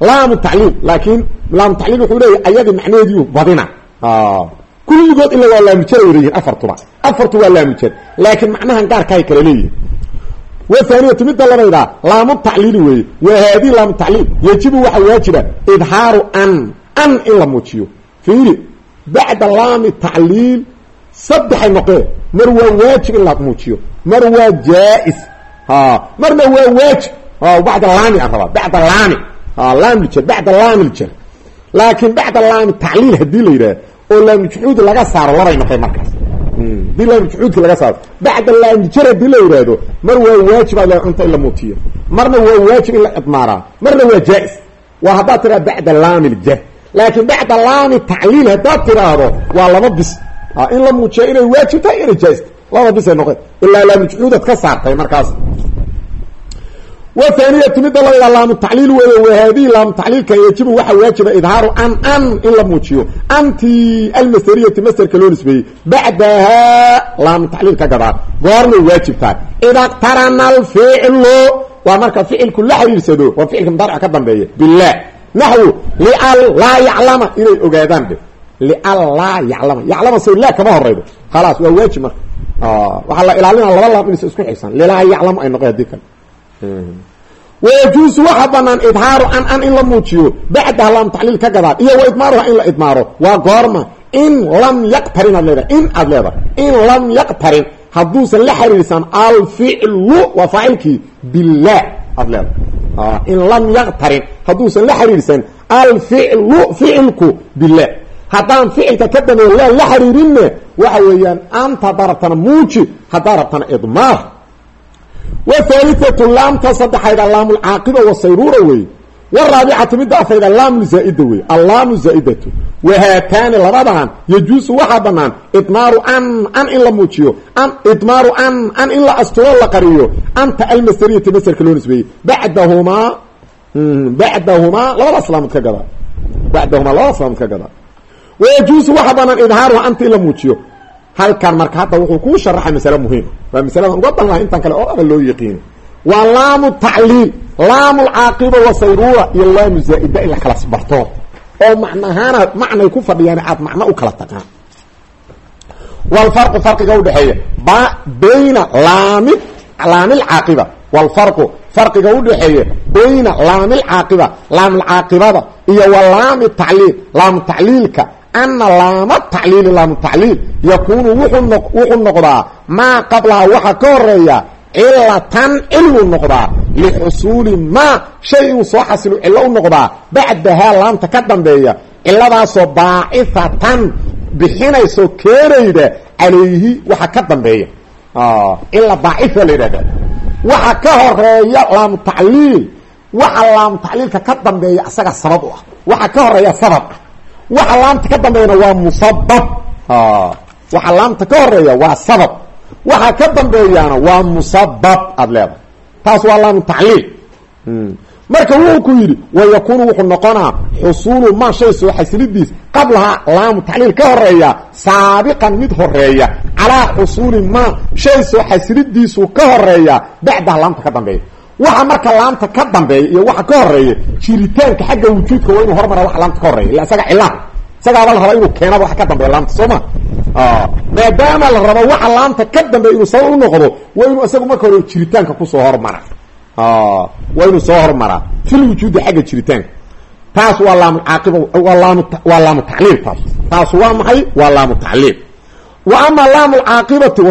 laamu tacliil laakiin laamu tacliil wuxuu leeyahy ayadii macnaheediiu badina. Kulligood ila waa laamujara wada yihiin afartuba. Afartu waa laamujar laakiin macnahan gaarkaay kala leeyihiin wathaaniyatu midda labaydaa laamu tacliili weeye. Wa haadihi laamu tacliil yajibu waxaa waajiba idhaaru an an in la muujiyo. Fiiri bacda laami tacliil saddexay noqee mar waa waajib in la muujiyo. Mar waa jaa-is. Marna waa waajib. Bacda laami aan rabaa bacda laami. Laamiljar bacda laamiljar laakiin bacda laami tacliil haddii la yidhaah oo laamjuxuud laga saaro labay noqday markaas. Hadii laamjuxuudki laga saaro bacda laamjar haddii la yidhaahdo mar waa waajib a cunta in la muutiyo marna waa waajib in la idmaaraa marna waa jaa-is. Waa haddaad tiraa bacda laamilja laakiin bacda laami tacliil haddaad tiraahdo waa laba bis. In la muujiya inay waajib tahay inay jaa-ista laba bis ay noqeen ilaa laamjuxuudad ka saartay markaas wthaaniyatu midda labadaa laamu tacliil weeye wa haadihi laamu tacliilka yajibu waxaa waajiba idhaaru an an in la muujiyo. Anti almasderiyati masderka loo nisbeeyey. Bacdahaa laamu tacliil ka gadaa goormay waajib tahay ida qtarana alficlu waa marka ficilku la xiriirsado waa ficilka mudaarica ka dambeeya. Bilah naxwu lial laa yaclama inay ogaadaan dhe lial laa yaclama. Yaclama so laa kama horeydo khalaas waa waajib marka. Waxaa la ilaalina laba laam inaysa isku xigsan lilaa yaclamu ay noqon haddii wayajuusu waxaa banaan idhaaru an an in la muujiyo bacdaha laam tacliil ka gadaal. Iyo wa idmaaruha in la idmaaro waa goorma in lam yaqtarin aad leedahay. In aad leedahay. In lam yaqtarin. Hadduusan la xiriirsan alficlu waa faacilkii bilah aad leedahay. In lam yaqtarin. Hadduusan la xiriirsan alficlu ficilku bilah haddaan ficilka ka dambeeya laa la xiriirinne waxa weeyaan anta haddaa rabtana rabtana idmaar whaaliatu laamta saddexayda laamulcaaqiba wasayrura wey. Waraabicatu midda afayda laamu zaaida wey. Allaamu zaaidatu wahaataani labadan yajuusu waxaa banaan idmaaru an an in la muujiyo idmaaru an an in la asturo la qariyo. Anta almasderiyati masderka loo nisbeeyey. Badahumaa bacdahumaa labadaas laamood ka gadaa bacdahumaa labadaas laamood ka gadaa wayajuusu waxaa banaan idhaaruha anta in la muujiyo halkan marka hadda wuxuu kuu sharaxay masale muhiim. Waa masaladan uga dan laha intan kale oo aba loo yaqiini waa laamu tacliil laamu lcaaqiba wasayrura iyo laamu zaa-ida in la kala barto. Oo macnahaana macnay ku fadhiyaan aad macno u kala taqaan walfarqu farqiga udhexeeya ba bayna laami laamilcaaqiba walfarqu farqiga udhexeeya bayna laamilcaaqiba laamulcaaqibada iyo wa laami tacliil. Laamu tacliilka ana laama tacliili laamu tacliil yakuunu wuxuu noqdaa maa qablaha waxa ka horreeya cilatan ciluu noqdaa lixusuuli maa shay inuu soo xasilo cillo u noqdaa bacdahaa laamta ka dambeeya ciladaasoo baacithatan bixinayso keenayda calayhi waxa ka dambeeya cila baacitha la yidhahda waxa ka horreeya laamu tacliil waxa laamu tacliilka ka dambeeya isaga sabab u ah waxa ka horreeya sabab waxa laamta ka dambeeyana waa musabab. Waxa laamta ka horreeya waa sabab. Waxa ka dambeeyaana waa musabab aada leedahay. Taas waa laamu tacliil. Marka wuxuu ku yidhi wa yakuunu wuxuu noqonaa xusuulu maa shay soo xasilidiis qablahaa laamu tacliil ka horreeya saabiqan mid horreeya calaa xusuuli maa shay soo xasilidiisu ka horreeya bacdaha laamta ka dambeeya waxa marka laamta ka dambeeya iyo waxa ka horreeya jiritaanka xagga wujuudka waa inuu hormara waxa laamta ka horreeya illa isaga cilaha isagaaba la rabaa inuu keenaba waxa ka dambeeya laamta soo ma? Maadaama la rabo waxa laamta ka dambeeya inuu sabab u noqdo waa inuu isagu marka hore jiritaanka ku soo hormara. Waa inuu soo hormaraa fil wujuudi xagga jiritaanka. Taas waa laamu caaqiba waa laamu waa laamu tacliil taas. Taas waa maxay? Waa laamu tacliil. wa ama laamu lcaaqibati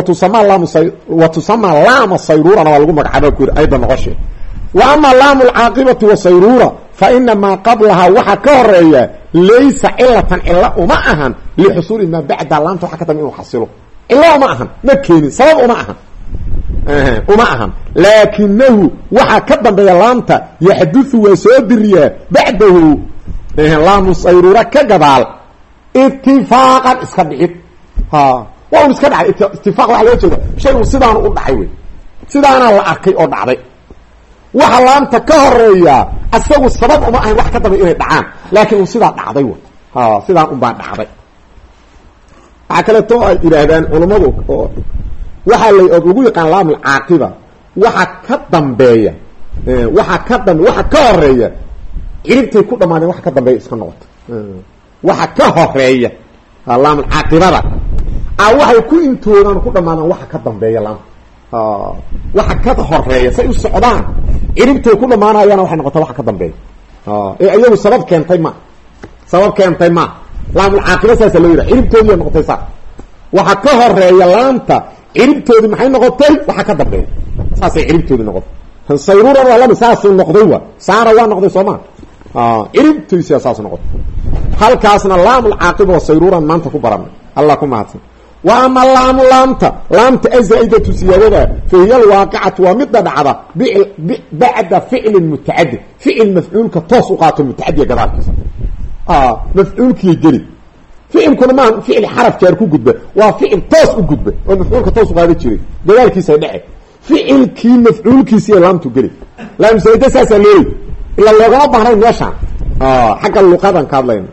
watusama laama sayrurana waa lagu magacaaba ku yidhi ayda noqoshe wa ama laamu lcaaqibati wasayrura fa ina maa qablaha waxa ka horreeya laysa cilatan cilo uma ahan lixusuuli maa bacda laamta waxa ka dambe inuu xasilo. Cilo uma ahan ma keenin sabab uma ahan. Uma ahan. Laakinahu waxa ka dambeeya laamta yaxduثu waa soo diriyaa bacdahu. Laamu sayrura ka gadaal itifaaqan iska dhicid waa un iska dhacday itifaq waxa loo jeeda shay uu sidaanu u dhacay wey. Sidaanaa la arkay oo dhacday. Waxa laamta ka horreeya asagu sabab uma ahayn wax ka dambeya inay dhacaan. Laakiin uu sidaa dhacday w sidaan un baa dhacday. Waxaa kaleeto ay yidhaahdaan culammadu oo waxaa la lagu yaqaan laamul caaqiba waxa ka dambeeya waxa ka dambe waxa ka horreeya ciribtay ku dhamaadeen waxa ka dambeeya iska noqota waxa ka horreeya laamul caaqibada a waxay ku intoodaan ku dhamaadaan waxa ka dambeeya laamta waxa ka horreeya say u socdaan. Ciribtay ku dhamaanayana waxay noqotaa waxa ka dambeeya. Ee iyagu sabab keentay ma. Sabab keentay ma. Laamul caaqiba saasa loo yidhaha ciribtoodiiya noqotay saa. Waxa ka horreeya laamta ciribtoodi maxay noqotay? Waxa ka dambeeya. Saasay ciribtoodi noqotay. Sayruran waa lami saasuu noqday wa. Saara waa noqday soo maa ciribtoysia saas noqotay. Halkaasna laamulcaaqib oo sayruuran maanta ku baranay allah ku mahadsan wa ama laamu laamta? Laamta azaa-idatu siyaadada fa hiya alwaaqicatu waa midda dhacda bacda ficlin mutacadid ficil mafcuulka toos u qaato mutacadiya gadaalkiisa. Mafcuulkiiy geli. Ficilkuna maaha ficil xaraf jaar ku gudba. Waa ficil toos u gudba oo mafcuulka toos u qaada jiray. Gadaalkiisa dhece ficilkii mafcuulkiisiiy laamtu geli. Laamsaida saasaa looley ila loogama bahnayn meeshaan. Xagga luqadan ka hadlayna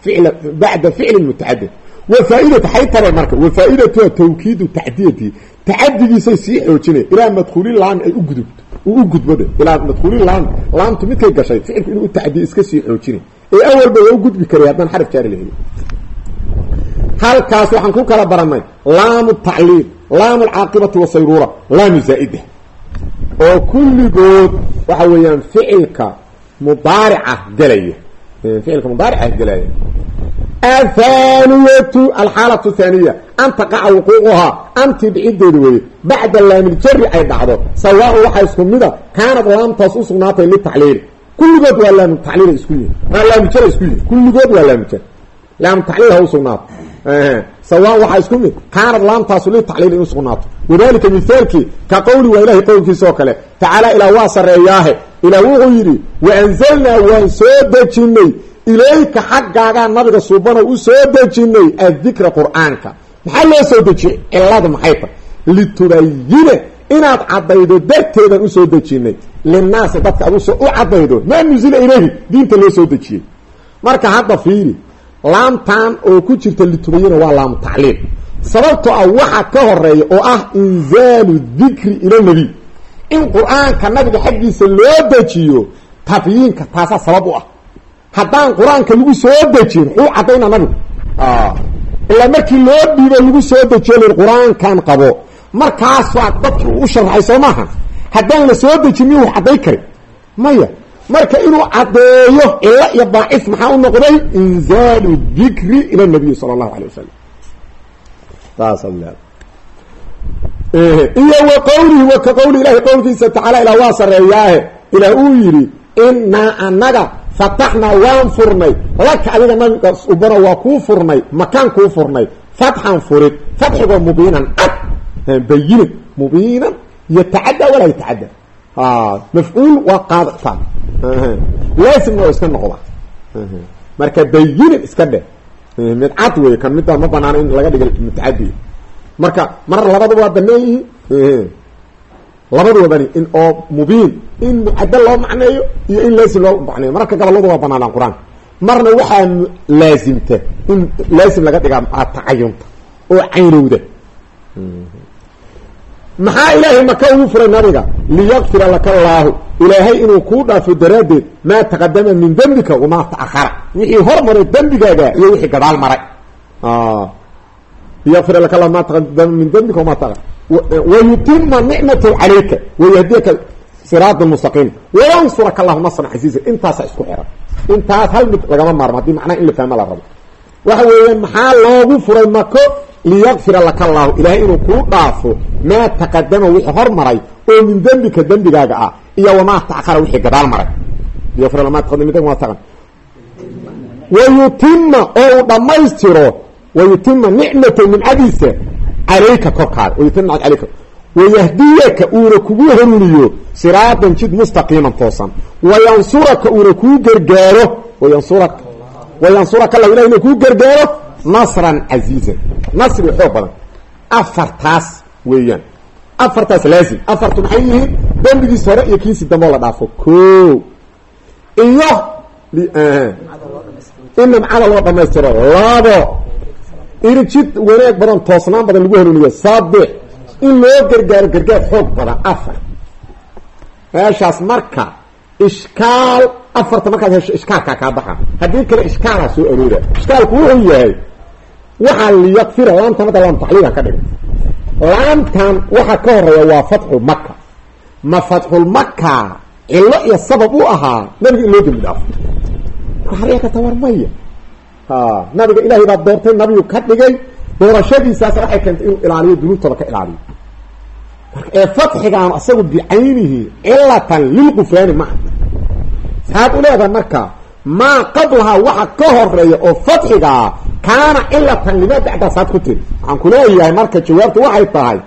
ficl bacda ficlin mutacadid wa faaidatu hay tare marka wa faaidatuha tawkiidu tacdiyati tacadigiisay sii xoojinay ilaa madkuuli laami ay ugudubto uu u gudbode ilaa madkuuli laami laamtu midkay gashay ficilku inuu tacdiya iska sii xoojinay ee awalba waa u gudbi karay haddaan xaraf jaari la heli halkaas waxaan ku kala baranay laamu tacliil laamu alcaaqibati wasayruura laamu zaa'ida oo kulligood waxa weeyaan ficilka mudaarica gelaya ficilka mudaarica gelaya athaniyatu alxaalatu thaniya an taqaca wuquuquhaa anti dhicideeda weeye bacda laamiljari ay dhacdo sawaaun waxaa isku mida kaanad laamtaas u sugnaatay litacliili kulligood waa laamu tacliila isku yihi maa laamujara isku yihi kulligood waa laamujar laamu tacliil ha u sugnaato sawaan waxaa isku mid kaanad laamtaasu litacliil in usugnaato wadalika mithaalkii ka qowli waa ilahay qowlkiisa oo kale tacaala ilaa waa sareeyaahe ilaah wuxuu yidhi waanzalnaa waan soo dejinay ilayka xaggaagaa nabiga suubano u soo dejinay addikra qur'aanka. Maxaa loo soo dejiyey? Ciladu maxay tahy litubayina inaad caddaydo darteedan u soo dejinay. Linnaasi dadka ad u caddaydo. Maa nusila ilayhi? Diinta loo soo dejiyey. Marka hadda fiiri laamtan oo ku jirta litubayina waa laamu tacliil. Sababtoo ah waxa ka horreeya oo ah inzaalu dikri ila nebiy in qur'aanka nabiga xaggiisa loo dejiyo tabyiinka taasaa sabab u ah haddaan qur'aanka lagu soo dejin muxuu caddayna nabigu ilaa markii loo dhiibo lagu soo dejiyo l qur'aankan qabo. Markaasaa dadki u sharaxay soo maaha. Haddaan la soo dejin miyuu wax cadday kari maya marka inuu caddeeyo cilo iyo baacif maxaa u noqday? Inzaalu dikri ila nabiyi sala allahu alay wasalam saas iyo wa qowlihi wa ka ilahi qowlkiisa tacaala ilaa waa sareeyaahe ilaah uu yidhi innaa anaga fataxnaa waan furnay laka adiga nabiga ubana waa kuu furnay makaan kuu furnay fatxan furid fatxigoo mubiinan cad bayinan mubiinan yatacadda walaa yatacadda mafcuul waa qaadta laasimna oo iska noqda marka bayinin iska dheh mid cad wey kan middaa ma banaano in laga dhiga mutacadi marka mar labadaba waa banaan yihiin labaduba bani in oo mubiin in mucaddo loo macneeyo iyo in laasim loo macneeyo. Mararka gabaladu waa banaanaan qur'aanka marna waxaa laasimta in laasim laga dhigaa tacayunta oo caynowda. Maxaa ilaahay maka ugu furay nabiga? Liyakfira laka allaahu. Ilaahay inuu kuu dhaafo daraaddeed maa taqadama min dembika wamaa ta'ahara wixii hormaray dembigaaga iyo wixii gadaal maray. Liyakfira laka allahu ma taqadama min dembika wamaa taahara wayutima nicmatahu calayka wayahdiyaka siraada mustaqiim wayansuraka allahu nasran casiiza intaasaa isku xiran intaas hal mid lagama maarmo haddii macnaha in la fahma la rabo waxa weeyaan maxaa loogu furay mako liyakfira laka allaahu ilaahay inuu kuu dhaafo maa taqadama wixii hormaray oo min dembika dembigaaga ah iyo wamaa ta'khara wixii gadaal maray wayutima oo uu dhammaystiro wayutima nicmata nimcadiisa calayka korkaada wayutima nimcata calayka wayahdiyaka uuna kugu hanuuniyo siraadan jid mustaqiiman toosan wayansuraka uuna kuu gargaaro wayansuraka wayansuraka allah ilahi inuu kuu gargaaro nasran casiizan nasri xoog badan afartaas weeyaan afartaas laazim afartu maxay yihiin dembigiis hore iyo kiisi damboo la dhaafo ko iyo in nimcada loo dhamaystiro labo in jid wanaag badan toosnaan badan lagu hanuuniyo. Saddex in loo gargaaro gargaar xoog badan afar. Meeshaas marka ishkaal afarta markaad hesho ishkaalkaa kaa baxa. Haddii kale ishkaalaa soo aroora ishkaalku wuxuu yahay waxaa liyakfira laamtan hadda laam tacliilan ka dhigay. Laamtan waxa ka horreeya waa fatxu maka ma fatxulmaka cilo iyo sabab u ahaa nabiga in loo dembi dhaafo marka tawar maya nabiga ilaahay baa doortay nabigu ka dhigay doorashadiisaas waxay keentay inuu ilaaliyo dunuubtooda ka ilaaliyo. Marka ee fatxigaan isagu bicaynihi cilatan lilqufraani maa saad u leedahay marka maa qablahaa waxa ka horreeya oo fadxigaa kaana cilatan lima bacdasaad ku tiri. Waxaan ku leeyahay marka jawaabtu waxay tahay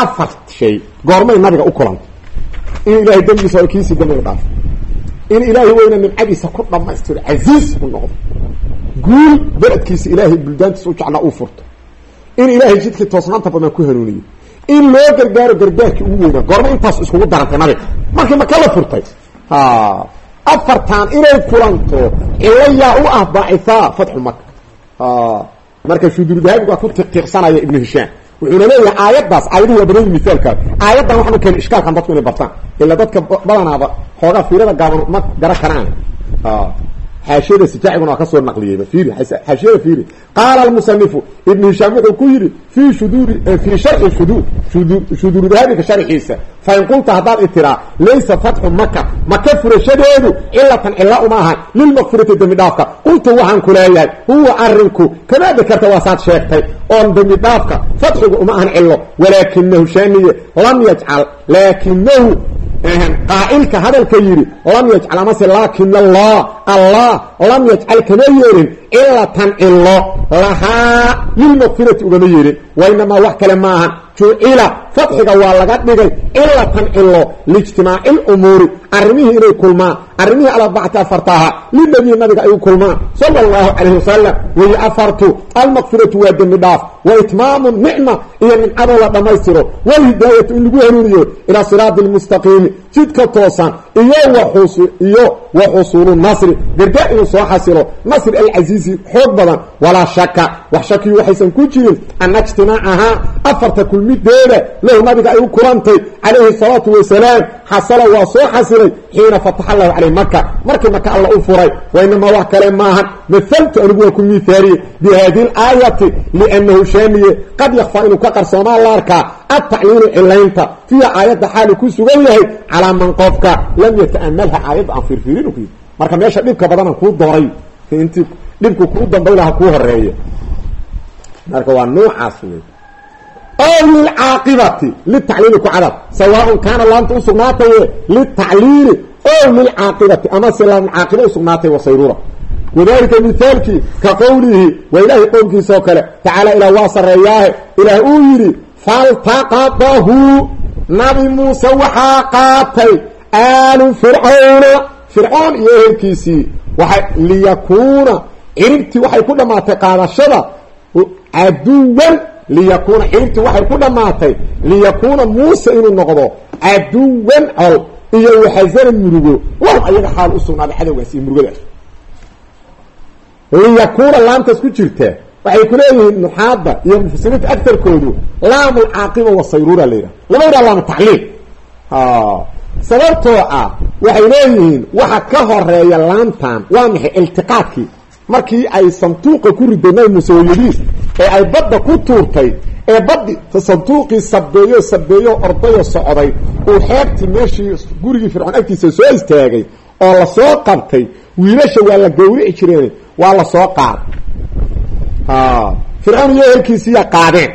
afar shay goormay nabiga u kulantay in ilaahay dembigiisa kiisii dambiga dhaafo in ilaahay weyna nimcadiisa ku dhamaystiro casiis u noqdo guul beledkiisa ilaahay buldaantiisa u jeclaa uu furto. In ilaahay jidkii toosnaanta badnaa ku hanuuniyo in loo gargaaro gargaarkii ugu weynaa goorma intaas iskugu darantay nabiga. Markii maka la furtay? Afartan inay fulanto cilayaa u ah baacisaa fatxu maka marka shuduurdahabigu waa ku tiqiiqsanaya ibnu hishaam wuxuuna leeyahay aayaddaas aayaduhu waa badanya mithaalkaas aayaddan waxaanu keena ishkaalkan dadku inay bartaan. Ilaa dadka badanaaba xoogaa fiirada gaaban ma garan karaan xaashiyada sijaaciguna waa ka soo naqliyeyba fiiri xaashiyada fiiri qaala almusanifu ibnu hishaam wuxuu ku yidhi fii shuduuri fii sharxi shuduur shuduurdahabiga sharxiisa fain qulta haddaad itiraa laysa fatxu maka maka furashadeedu cilatan cila uma ahan lilmaqfirati dembi dhaafka qultu waxaan ku leeyahay huwa arinku kamaa dakarta waasaad sheegtay oon dembi dhaafka fatxigu uma ahan cilo walaakinahu shaaniye lam yajcal laakinahu qaa'ilka hadalka yidhi lam yajcal amase laakin allah allah lam yajcal kama yeelin cilatan cilo lahaa lilmaqfirati ugama yeelin wainamaa wax kale maahan jucila fatxiga waa laga dhigay cilatan cilo liijtimaaci lumuuri arrimihii inay kulmaan arrimihii alabacti afartaaha linabiyi nabiga ay kulmaan sala allahu calayhi wasalam wayi afartu almaqfiratu waa dembi dhaaf wa itmaamu nicma iyo nimcadoo la dhammaystiro walhidaayatu in lagu hanuuniyo ilaa siraadi lmustaqiimi jidka toosan iyo iyo wa xusuulu nasri gargaar inuu soo xasilo nasri alcasiisi xoog badan. Walaa shaka wax shakiyu waxaysan ku jirin ana ijtimaacahaa afarta kulmideeda lahu nabiga ay u kulantay calayhi salaatu wasalaam. Xasala waa soo xasilay xiina fataxa allahu caleyh maka markii maka alla u furay wainamaa wax kale maahan mahaltu anigu waa ku mihaariyey bi haadihi alaayati liannahu shaamiye. Qad yakfaa inuu ka qarsoomaa la arkaa altacliilu cilaynta fiiha aayadda xaali ku sugan yahay calaa man qofka lam yata'amalha aayadda aan fiirfiirin marka meesha dhibka badanaan kuu doray intii dhibku kuu dambay laha kuu horreeya marka waa noocaas wey o lilcaaqibati litacliili ku cadab. Sawaaun kaana laamta usugnaataye litacliili o lilcaaqibati amase laamcaaqiba usugnaatay wasayrura wadalika mithaalkii ka qowlihi waa ilaahay qowlkiisa oo kale tacaala ilaah waa sarreeyaahe. Ilaah uu yidhi faltaqadahu nabi muuse waxaa qaatay aalu fircawna fircoon iyo ehelkiisii waay liyakuuna ciribtii waxay ku dhammaatay qaadashada caduwan liyakuuna ciribtii waxay ku dhammaatay liyakuuna muuse inuu noqdo caduwan col iyo waxasana murugo. Lahum ayaga xaal u sugnaaday cadowgaas iyo murugadaas. Liyakuuna laamtaas ku jirta. Waxay ku leeyihiin nuxaadda iyo mufasiriinta agtarkoodu laamu lcaaqiba wasayrura la yidhaha. Lama yidhaha laamu tacliil. Sababtoo ah waxay leeyihiin waxa ka horreeya laamtan waa maxay iltiqaadkii markii ay sanduuqa ku riday nabi muuse hooyadiis ee ay badda ku tuurtay ee baddi sanduuqii sabeeyo sabeeyo ordayoo socday uu xeebtii meeshii gurigii fircoon agtiisa soo istaagay oo la soo qabtay wiilasha waa la gawrici jireen waa la soo qaaday fircoon iyo ehelkiisiiyaa qaadeen.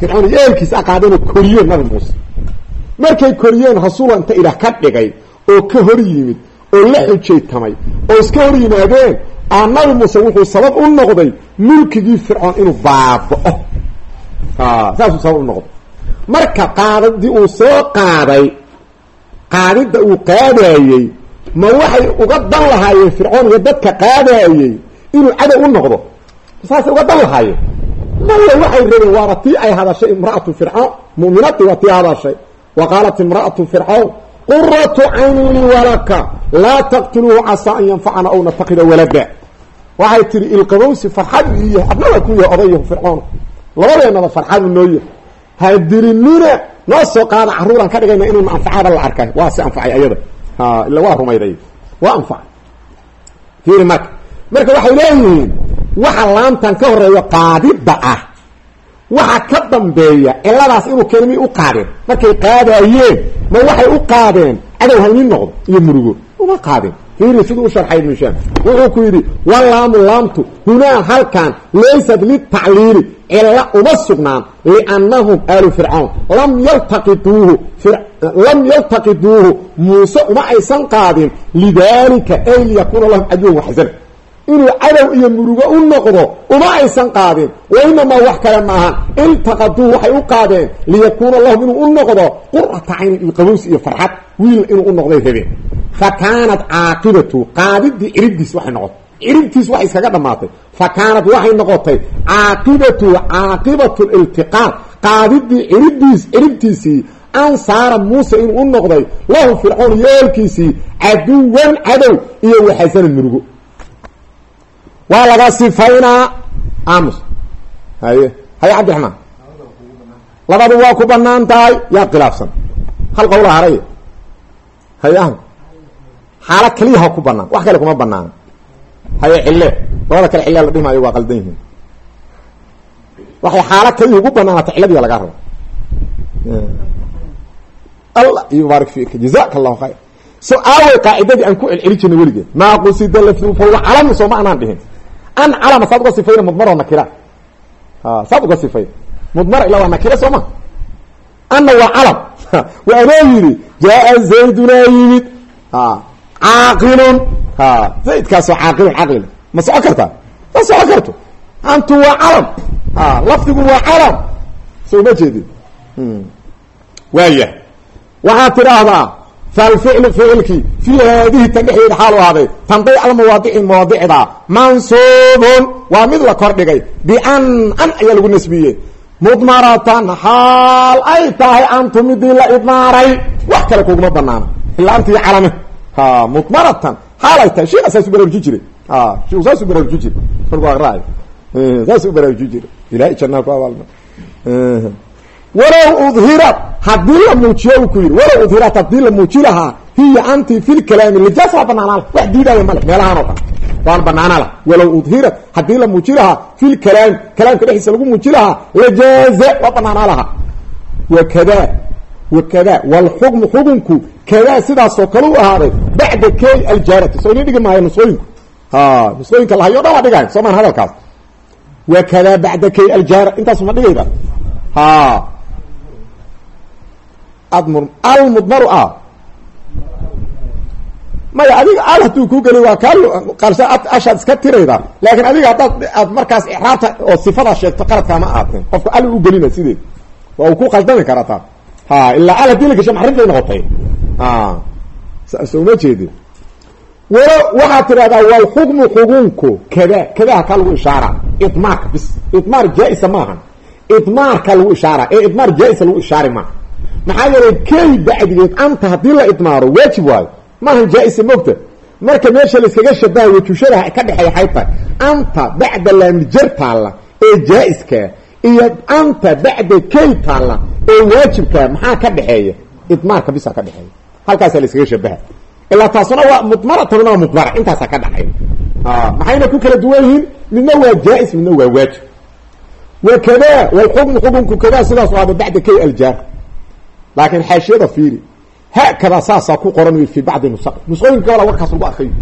Fircoon iyo ehelkiisa qaadeenoo koriyeen nabi muuse. Markay koriyeen rasuula inta ilaah ka dhigay oo ka hor yimid oo la xujaytamay oo iska hor yimaadeen aa nabi muuse wuxuu sabab u noqday mulkigii fircoon inuu baaba'o. Saasuu sabab u noqday. Marka qaadadii uu soo qaaday qaadidda uu qaadaayey ma waxay uga dan lahaayeen fircoon iyo dadka qaadaayey inuu cadow u noqdo? Saasay uga dan lahaayeen. Maya waxay rabeen waaba tii ay hadashay imra'atu fircoon mu'minadii waa tii hadashay. Wa qaalat imra'atu fircawn quratu caynin walaka laa taqtuluuhu casaa an yanfacana aw natakida walada. Waxay tihi ilqabowsi farxad ii yahay adnada ku yahay odayahu fircoon. Labadeennaba farxadu noo yahay. Noo soo qaada carruuraan ka dhigayna inuuna anfacaaba la arkay. Waa si anfacay ayada. Ila waa rumayday. Waa anfacay fiiri marka. Marka waxay leeyihiin waxa laamtan ka horeeyo qaadidda ah. Waxa ka dambeeya ciladaas inuu may u qaadeen markay qaadaayeen ma waxay u qaadeen cadow haynin noqdo iyo murugo. Uma qaadeen fiiri siduu u sharxay ibnu hishaam wuxuu ku yidhi walaamu laamtu hunaa halkan laysat litacliili cilla uma sugnaan liannahum aalu fircawn. Lam yaltaqiduuhu lam yaltaqiduuhu muuse uma aysan qaadin lidaalika ay liyakuuna lahum caduwan waxsana inuu cadow iyo murugo u noqdo uma aysan qaadin. Wa inamaa wax kale maahan iltaqaduu waxay u qaadeen liyakuuna lahum inuu u noqdo qurata caynin iyo qabows iyo farxad wiil inuu u noqday rabeen fa kaanat caaqibatu qaadidii ciribdiis waxay noqotay. Ciribtiis waxay iskaga dhammaatay fa kaanat waxay noqotay caaqibatu caaqibatu liltiqaad qaadidii ciribdiis ciribtiisii an saara muuse inuu u noqday lahu fircoon yoolkiisii caduwan cadow iyo waxasanan murugo waa laga sifaynaa amus haye haye cabdiraxmaan. Labadu waa ku bannaan tahay yaa khilaafsan. Hal qawla haray. Haye ahmed. Xaalo kaliyaha ku banaan wax kale kuma banaan haye cille. Labada kale cillea la dhimaayo waa qaldan yihiin. Waxay xaalo kaliya ugu banaanata cilladiya laga rabo. Allah yubaarik fika jazaka allahu khayr. So aaway qaacidadii aan ku celceli jirnay weligeed. Maa qusida lafdu fahuwa calamu soo ma anaan dhihin an calama saad uga sifayna mudmar oo nakira. Saad uga sifay mudmar ila waa nakira soo ma? Anna waa calam. Waa anoo yidhi jaa zaydunaa yimid. Caaqilun. Zaydkaasoo caaqilun caqlil ma soco kartaa ma soco karto? Antu waa calam. Lafdigu waa calam. Soo ma jeedin. Waaya. Waxaad tidhaahdaa falficlu ficilkii fii haadihi tan dhexdeeda xaalu ahaaday tanday almawaadici mawaadicda mansuubun waa mid la kordhigay bian an ayaa lagu nasbiyey mudmaratan xaal ay tahay antu midii la idmaaray. Wax kale kuguma banaano ilaa antii calame mudmaratan xaal ay tahay. Sheika saas u baraaruji jiray sheiku saas u baraaruji jiray markuu aqraayo saas u baraaruji jiray ilahay jannaha ku abaalma walow udhirat haddii la muujiyo u ku yidhi walow udhirat haddii la muuji lahaa hiya anti fi lkalaami lijaas waa banaanaa lah wax diidaayo male meelahaan oo dhan waan banaana lah walow udhirat haddii la muuji lahaa fi lkalaami kalaamka dhexdiisa lagu muuji lahaa lajaaza waa banaanaa lahaa wakada wakada walxukmu xukunku kadaa sidaasoo kale u ahaaday bacda kay aljaarati. Soo ini dhigi maayo nusooyinku nusooyinka lahayo dhan waa dhigahay soo maan hadalkaas. Wakada bacda kay aljaara intaasu ma dhigayda admur almudmaru ah. Maya adiga al hadduu kuu geli waa kaa ashaad iska tirayda. Laakin adiga haddaad aad markaas icraabta oo sifadaa sheegto qaladkaama aateen qofka al u gelina sideed waa uu ku qaldami karaa taa. Ha ilaa al haddii la gasho maxrifay noqotay. Soo ma jeedi walo waxaad tidhahdaa walxukmu xugunku kada kadaha kaa lagu ishaara. Idmaarka bis idmaar jaa-isa maaha idmaarka lagu ishaara ee idmaar jaa-isa lagu ishaari maaha maxaa yeelay kay bacdigeed anta haddii la idmaaro waajib waayo. Maahan jaa-isa mogta marka meesha layskaga shabaha wajushadaha ka dhexeeya waxay tahay. Anta bacda laamijar taalla ee jaa-iskaa iyo anta bacda kay taalla ee waajibkaa maxaa ka dhexeeya? Idmaarka bisa ka dhexeeya. Halkaasaa layskaga shabaha ilaa taasuna waa mudmaratuna waa mudmara. Intaasaa ka dhexeeya. Maxayna ku kala duwan yihiin? Midna waa jaa-is midna waa waajib. Wakada walxukmu xukunku kadaa sidaas o ahda bacda kay aljaar laakiin xaashiyada fiiri haakadaa saasaa ku qoran fi bacdi nusaq nusqooyinka gabala warkaas lagu akriyo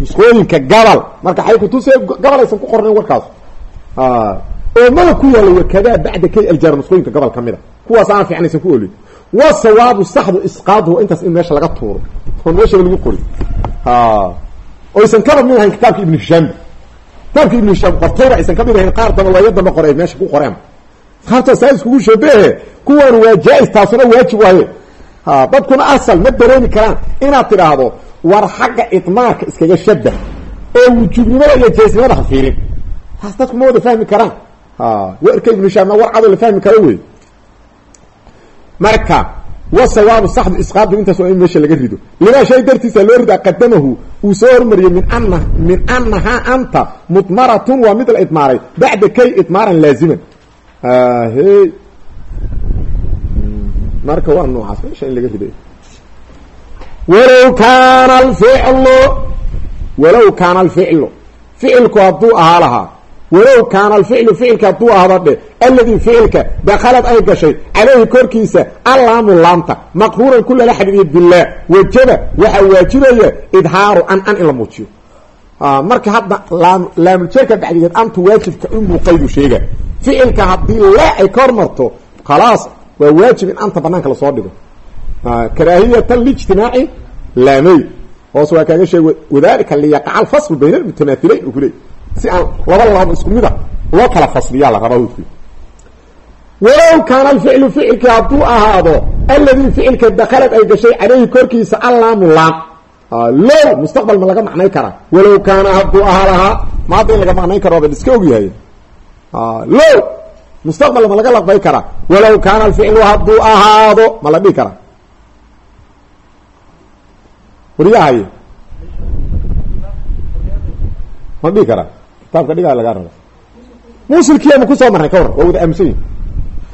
nusqooyinka gabal marka xay kutusee gabal aysan ku qornayn warkaas. Oo mada ku yaalla wakadaa bacda kay aljaar nusqooyinka gobol ka mid a kuwaas aana fiican aysan ku olin wa sawaabu saxdu isqaaduhu intaas in meesha laga tuuro oo meeshaba lagu qori. Oysan kaba mid ahayn kitaabka ibnu hishaamba kitaabka ibnu hishaam qortayba aysan ka mid ahayn qaar daba waayo dambe qoray meesha ku qoreen sababta saa iskugu shabehe kuwan waa jaa-is taasuna waajib waaye. Dadkuna asal ma dareemi karaan inaad tidhaahdo war xagga idmaarka iskaga shabah oo wujuubnimada iyo jaisnimada ha fiirin. Taas dadku ma wada fahmi karaan. Warka ibnu hishaamna war cadoo la fahmi karo wey marka wasawaabu saxdu isqaadu intaas waa in meesha laga rido. Limaa shay dartiisa loo ridaa qadamahu uu soo hormariyey min ana min anahaa anta mudmaratun waa mid la idmaaray. Bacda kay idmaaran laaziman hey. Marka waa noocaas meesha in laga riday. Walow kaana alficlu walow kaana alficlu ficilku hadduu ahaa lahaa. Walow kaana alficlu ficilka hadduu ahdo dhe alladii ficilka dakalad ay gashay caleyhi korkiisa allaamu laamta maqruuran ku lala xidhiidiyo bilaah wajaba waxaa waajibaya idhaaru an an in la muujiyo. Marka hadda laam laamuljeerka bacdigeed antu waajibka in muuqaydu sheega ficilka haddii laa ay ka hormarto khalaas waa waajib in anta banaanka la soo dhigo. Karaahiyatan lijtimaaci laamey hoos waa kaaga sheeg wadalika liyaqaca alfaslu bayna almutamaahilayn u kuleey si aan laba laabo isku mida loo kala fasliyaa la rabaa hudki walow kaana alficlu ficilkii hadduu ahaado alladii ficilka dakalad ay gashay caleyhi korkiisa allaamu laam low mustaqbal ma laga macnay karaa. Walow kaana hadduu ahaa lahaa maada in laga macnayn karo bal iska ogyahay low. Mustaqbal ma laga laqbay karaa? Walow kaana alficlu hadduu ahaado ma la dhihi karaa? Waryahay ma dhihi karaa? Kitaabka dhigaa lagaa raba musilkiiama ku soo marnay ka warran? Waa wada aaminsan yihiin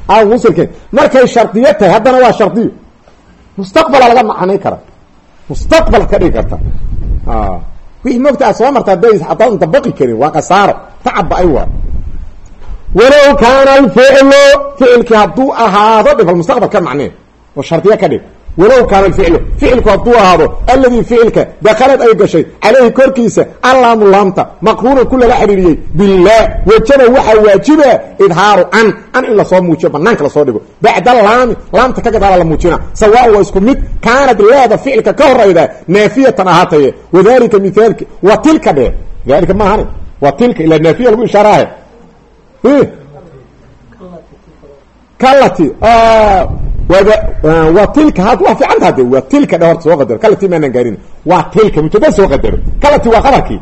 a musilkeen markay shardiyo tahay haddana waa shardiyo. Mustaqbala laga macnay karaa. Mustaqbal ka dhigi karta. Wixii moogta aad soo marta hadday haddaadan dabaqi karin waa kasaaro tacabba ay waa walow kaana alficlu ficilkii hadduu ahaado dhifal mustaqbal ka macnee oo shardiyo ka dhig walow kaana alficlu ficilku hadduu ahaado alladii ficilka dakalad ay gashay caleyhi korkiisa allaamu laamta maqruunan ku lala xidhiiriyey billaah wajaba waxaa waajiba idhaaru an an in la soo muujiyo banaanka la soo dhigo bacda laami laamta ka gadaala la muujina sawaan waa isku mid kaanad leeda ficilka ka horayda naafiyatan ahaataye wadalika mithaalki wa tilka dhe dalika maahani wa tilka ilaa naafiya lagu ishaaraahe kalati waa tilka ha waa fiicanta de waa tilka dhe horta soo qadaro kalati maanaan gaarin. Waa tilka mubtada soo qadaro kalati waa qadarkii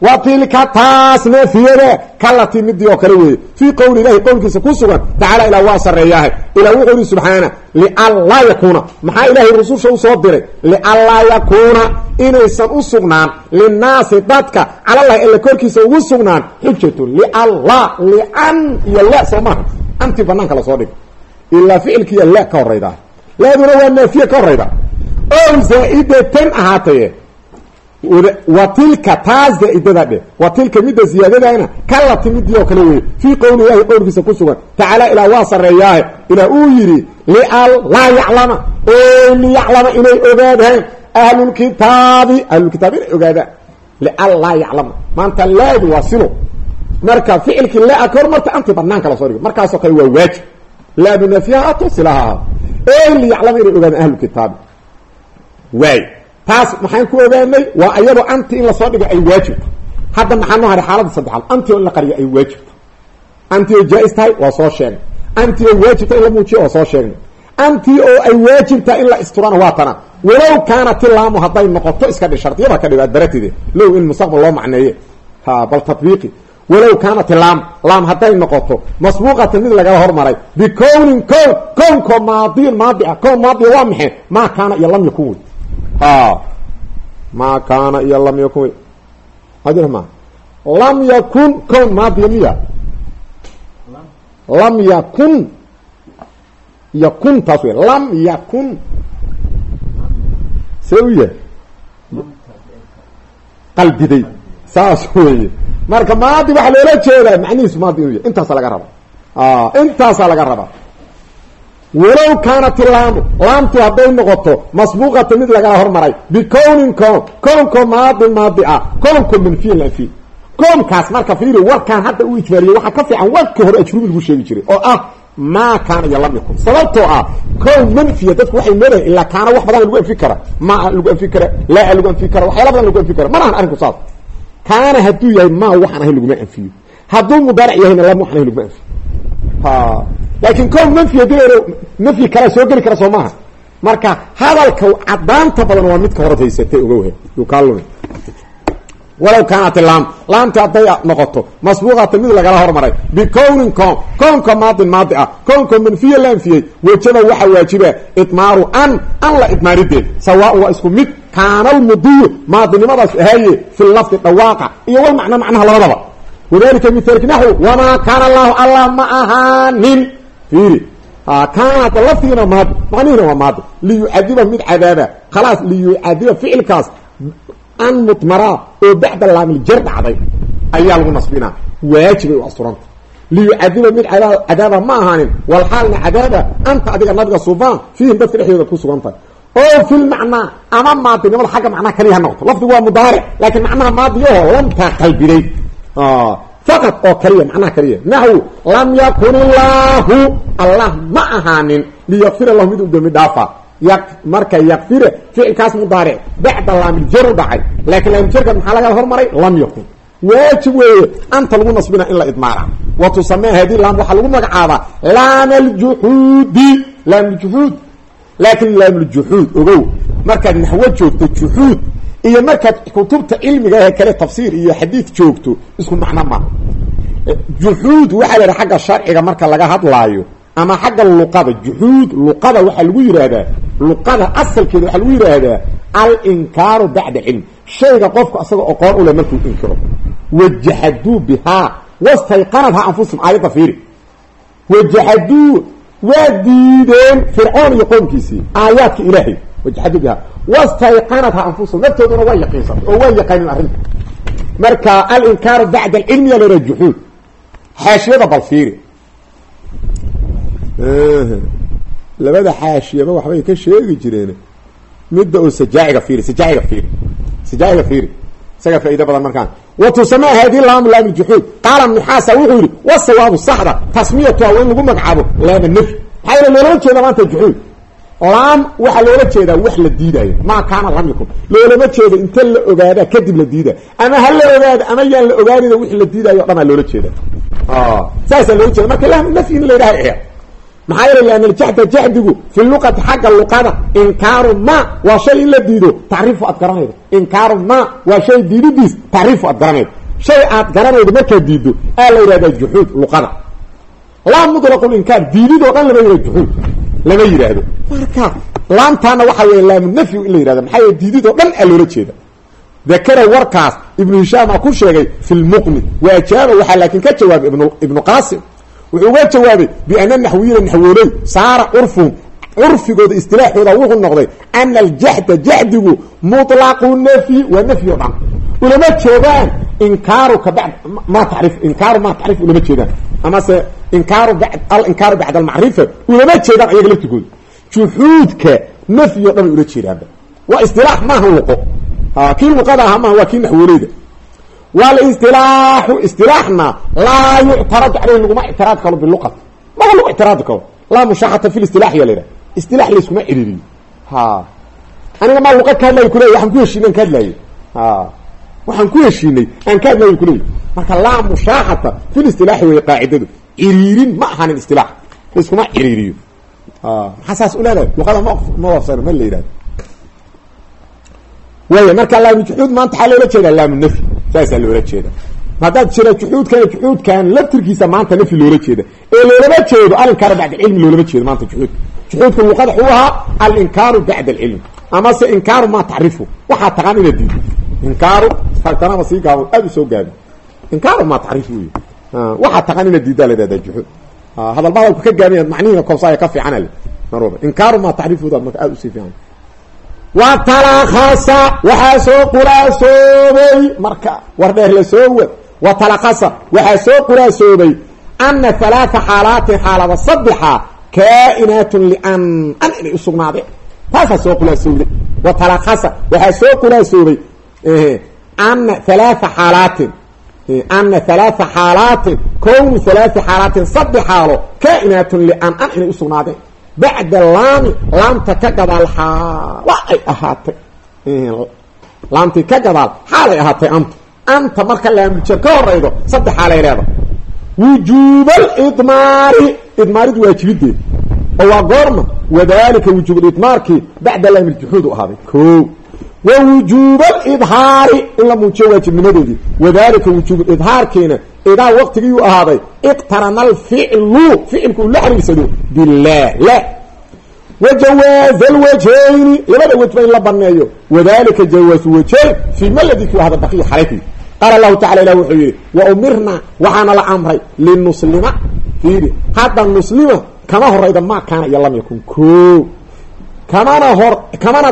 wa tilka taas naafiyada kalati midii oo kale weeye. Fii qowli ilahi qowlkiisa ku sugan tacaala ilah waa sareeyaahay ilah wuxuu ihi subxaana lianlaa yakuuna. Maxaa ilaahay rususha u soo diray? Lianlaa yakuuna inaysan u sugnaan. Linaasi dadka calalahi alla korkiisa ugu sugnaan. Xujatu lianla lian iyo le soo maha anti banaanka la soo dhig. Ilaa ficilkiiya le ka horayda leeduna waa naafiye ka horayda o zaa-idatan ahaataye wa tilka taas zaa-idada dhe wa tilka midda ziyaadadana kalati midii oo kale weeye. Fii qowli ilahi qowlkiisa ku sugan tacaala ilaa waa sareeyaahe ilaa uu yidhi lial laa yaclama. O liyaclama inay ogaadaan ahlulkitaabi ahlulkitaab inay ogaadaan. Lial laa yaclama. Maanta laadu waa silo. Marka ficilkii lea ka hor marta anti banaanka la soo dhigo markaasoo kale waa waajib. Laadu naafiyaha ato silaha ahaa. Liyaclama inay ogaadaan ahlulkitaabi waay taas maxaan ku ogaanay waa ayadoo anti in la soo dhigo ay waajibta hadda maxaa noo haray xaaladda saddexaad? Anti oo in la qariyo ay waajibta anti oo jaa-is tahay waa soo sheegnay anti oo waajibta in la muujiyo waa soo sheegnay anti oo ay waajibta in la isturana waa tana. Walow kaanat ilaamu hadday noqoto iska dhi shardiyaba ka dhig aad baratide low in mustaqbal loo macneeye. Ha bal tatbiiqi. Walow kaanat laam laam hadday noqoto masbuuqatan mid lagala hormaray bikownin kown kownkoo maadiin maadi ah kown maadiya waa maxay maa kaana iyo lam yakun wey maa kaana iyo lam yakun. Ma. Lam yakun kown maadiya miya lam yakun. Yakun taas wey lam yakun. See u yahay qalbiday saas weye marka maadi waxaa loola jeedaa macnihiisu maadi inuu yahy intaasa laga rabaa. Intaasaa laga rabaa walow kaanat ilaamu laamtu hadday noqoto masbuuqata mid lagala hormaray bikownin kown kownkoo maadin maadi ah kownkoo manfiyan lanfiy kownkaas marka fiiri warkaan hadda u ijmaaliyey waxaa ka fiican warkii hore ajrubi lagu sheegi jiray oo ah maa kaana iyo lam yakun. Sababtoo ah kown manfiya dadku waxay moodayan ilaa kaana wax badan lagu anfi kara. Maa lagu anfi kara? Laa lagu anfi kara. Waxyaala badan lagu anfi kara. Mana ahan arrinku saas kaana hadduu yahay maa waxaan ahayn laguma anfiyo. Hadduu mudaaric yahayna lam waxaan ahayn laguma anfiyo laakiin kown manfi haddii nafyi kalaa soo geli kara soo maaha. Marka hadalka cadaanta badan waa midka horad haysatay ogowhe yuu kaa lumi walow kaanat laam laamta hadday noqoto masbuuqata mid lagala hormaray. Bikownin kown kownka maadin maadi ah kownka manfiya la anfiyey wajaba waxaa waajiba idmaaru an an la idmaarideed sawaan waa isku mid kaana almudiyu maadinimadaas ahaaye fi lafdi dhawaaqa iyo wal macna macnaha labadaba. Wadalika mithaalki naxwu wamaa kaana allahu allah ma ahaanin fiiri. Kaanat lafdigiina maadi macnihiina waa maadi liyucadiba mid cadaaba khalaas liyucadiba ficilkaas. An mudmaraa oo bacda laamiljar dhacday ayaa lagu nasbinaa waajibay u asturanta liyucadiba mid cadaaba ma ahaanin. Walxaalna cadaaba anta adiga nabiga subaan fiihim dadka dhexdooda ku sugan tahay. Oo fi lmacnaa ama maadinimada xagga macnaha kaliya ha noqoto. Lafdigu waa mudaaric laakiin macnaha maadiyaho lamtaa qalbiday faqad oo kaliya macnaha kaliya naxwu lam yakun illaahu allah ma ahaanin liyakfira lahu mid u dembi dhaafa y marka yakfira ficilkaas mudaaric bacda laamiljar u dhacay laakiin laamiljarka maxaa laga hormaray lam yakun waajib weeye anta lagu nasbina in la idmaara wa tusamee haddii laam waxaa lagu magacaabaa laam aljuxuudi laamljuxuud laakiin laamljuxuud ogow markaad naxwo joogto juxuud iyo markaad kutubta cilmiga ee kale tafsiir iyo xadiid joogto isku macno ma. Juxuud waxaa la yidhaha xagga sharciga marka laga hadlaayo ama xagga luqada. Juxuud luqada waxaa lagu yidhaahdaa luqada asalkeeda waxaa lagu yidhaahdaa alinkaaru bacda cilm. Shayga qofku asagao oqoon leh markuu inkiro. Wajaxaduu bihaa wastayqanadha anfusum aayadda fiiri. Wajaxaduu waa diideen fircoon iyo qoomkiisii aayaadka ilaahay wajaxaduu bihaa wastayqanadha anfusum naftooduna waa yaqiinsatay oo waa yaqaanin arrinta marka alinkaaru bacda alcilmi yaa la juxuud xaashiyada bal fiiri labada xaashiyaba waxbay ka sheegi jireen midda oo sajaaciga fiiri sajaaciga fiiri sajaaciga fiiri isaga faa'iida badan markaan. Wa tusamaa haadii laam laam juxuud qaala nuxaasa wuxuu yidhi wasawaabu saxda tasmiyatuha waa in lagu magacaabo laama nafyi maxaa yeele loolama jeeda laam waxaa loola jeedaa wax la diidaayo. Maa kaana lam loolama jeedo inta la ogaadaa kadib la diida. Ama ha la ogaado ama yaan la ogaanina wixii la diidaayo o dhanaa loola jeeda saasaa loola jeeda marka laam nafyi in la yidhaha eer maxaa yeele lian aljaxda jaxdigu fi luqati xagga luqada. Inkaaru ma waa shay in la diido tacriifu aad garanaydo inkaaru ma waa shay diididiis tacriifu aad garanaydo shay aad garanaydo markaad diiddo aa la yidhahdaa juxuud luqada. Laa mutlaqu linkaar diididoo dhan lama yihahdo juxuud lama yidhaahdo marka laamtaana waxaa weya laamu nafyi in la yihahdo maxaa yeele diididoo dhan aa loola jeeda dakara warkaas ibnu hishaam aa ku sheegay fi lmuqni wa ajaaba waxaa laakiin ka jawaabay ibn ibnu qaasim. Wuxuu uga jawaabay biana naxwiyina naxwooley saara curfuhum curfigooda istilaaxooda wuxuu noqday ana aljaxda jaxdigu muطlaqu nafyi waa nafyi o dhan. Ulama jeedaan inkaaru ka bad ma tacrif inkaaru ma tacrif ulama jeedaan amase inkaaru alinkaaru bacda almacrifa ulama jeedaan ayaga laftigooda juxuudka nafyi o dhan ay ula jeedaanba waa istilaax maaha luqo kii luqada aha maaha waa kii naxwooleyda walistilaaxu istilaaxna laa yuctaradu caleyh laguma ictiraad kalo biluqati maba lagu ictiraadi karo. Laa mushaxata fi listilax ya la yidhaha istilax layskuma ciriiriyo ha aniga maa luqa ka hadlayo kuley waxaan ku heshiinay aan ha waxaan ku heshiinay aan ka hadlayo kuleey marka laa mushaaxata fi listilaaxi wey qaacidadu. Ciriirin ma ahanin istilaax layskuma ciriiriyo maxaa saas u leedahay? Luqada ma ma wafsano ma la yidhahdo waaya marka laamu juxuud maanta waxaa loola jeedaa laamu nafyi saasaa loola jeeda haddaad jira juxuudkan juxuudkan laftirkiisa maanta nafyi loola jeeda ee loolama jeedo alinkaaru bacda alcilmi loolama jeedo maanta juxuudka juxuudka luqada xuu ahaa alinkaaru bacda alcilmi amase inkaaru maa tacrifu. Waxaa taqaan inaad diido inkaaru tanaba sii gaabo aada u soo gaabi inkaaru maa tacrifu wey waxaa taqaan inaad diidaa la ihahdaa juxuud hadalba hadalku ka gaabinaad macnihiina koobsaaya ka fiicanale mar walba inkaaru maa tacrifudaad marka aada u sii fiican. Wa talakasa waxaa soo quraasoobay marka war dheer la soo wad. Wa talakasa waxaa soo quraasoobay ana halaaa xaalaatin xaalada saddexa kaa'inaatun lian an inay usugnaadeen taasaa soo quraasoobday wa talakasa waxaa soo quraasoobay ana halaaa xaalaatin ana halaaa xaalaatin kownu halaai xaalaatin saddex xaalo kaa'inaatun lian an inay usugnaadeen bacda laami laamta ka gadaal xaala ay ahaatay laamtii ka gadaal xaalay ahaatay anta anta marka laamuljar ka horaydo saddex xaalay leeda wujuubal idmaari idmaaridu waajibideed oo waa goorma wadalika wujuubulidmaarkii bacda laamiljuxuud u ahaaday ko wa wujuubal idhaari in la muujiyo waajibnimadeedii wadalika wujuubulidhaarkiina idaa waqtigii u ahaaday iqtarana alficlu ficilku uu la xiriirsado bilah la wajawaaza alwajhayni labada wejba in la baneeyo wadalika jawaazu wajhayn fii maladii ku ahada baqiya xalayku qaala allahu tacala ilah wuxuu yihi wa umirna waxaana la amray linuslima fiiri hadda nuslima kama horayda maa kaana iyo lam yakun ko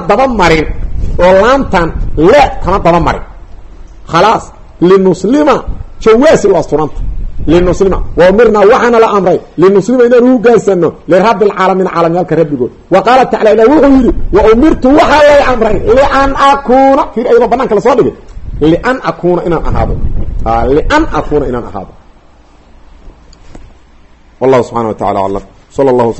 daba marin oo laamtan le kama daba marin. Khalaas linuslima jawaasi u asturanta linuslima wa umirnaa waxaana la amray linuslima inaan u hogaansano lirabi alcaalamiin caalamyaalka rabbigood. Wa qaala tacala ilah wuxuu yidhi wa umirtu waxaa lay amray lian akuuna fiir ayadoo banaanka la soo dhigay lian akuuna inaan ahaado. Lian akuuna inaan ahaado. Wallahu subxana wa tacala aclam. Sala allahu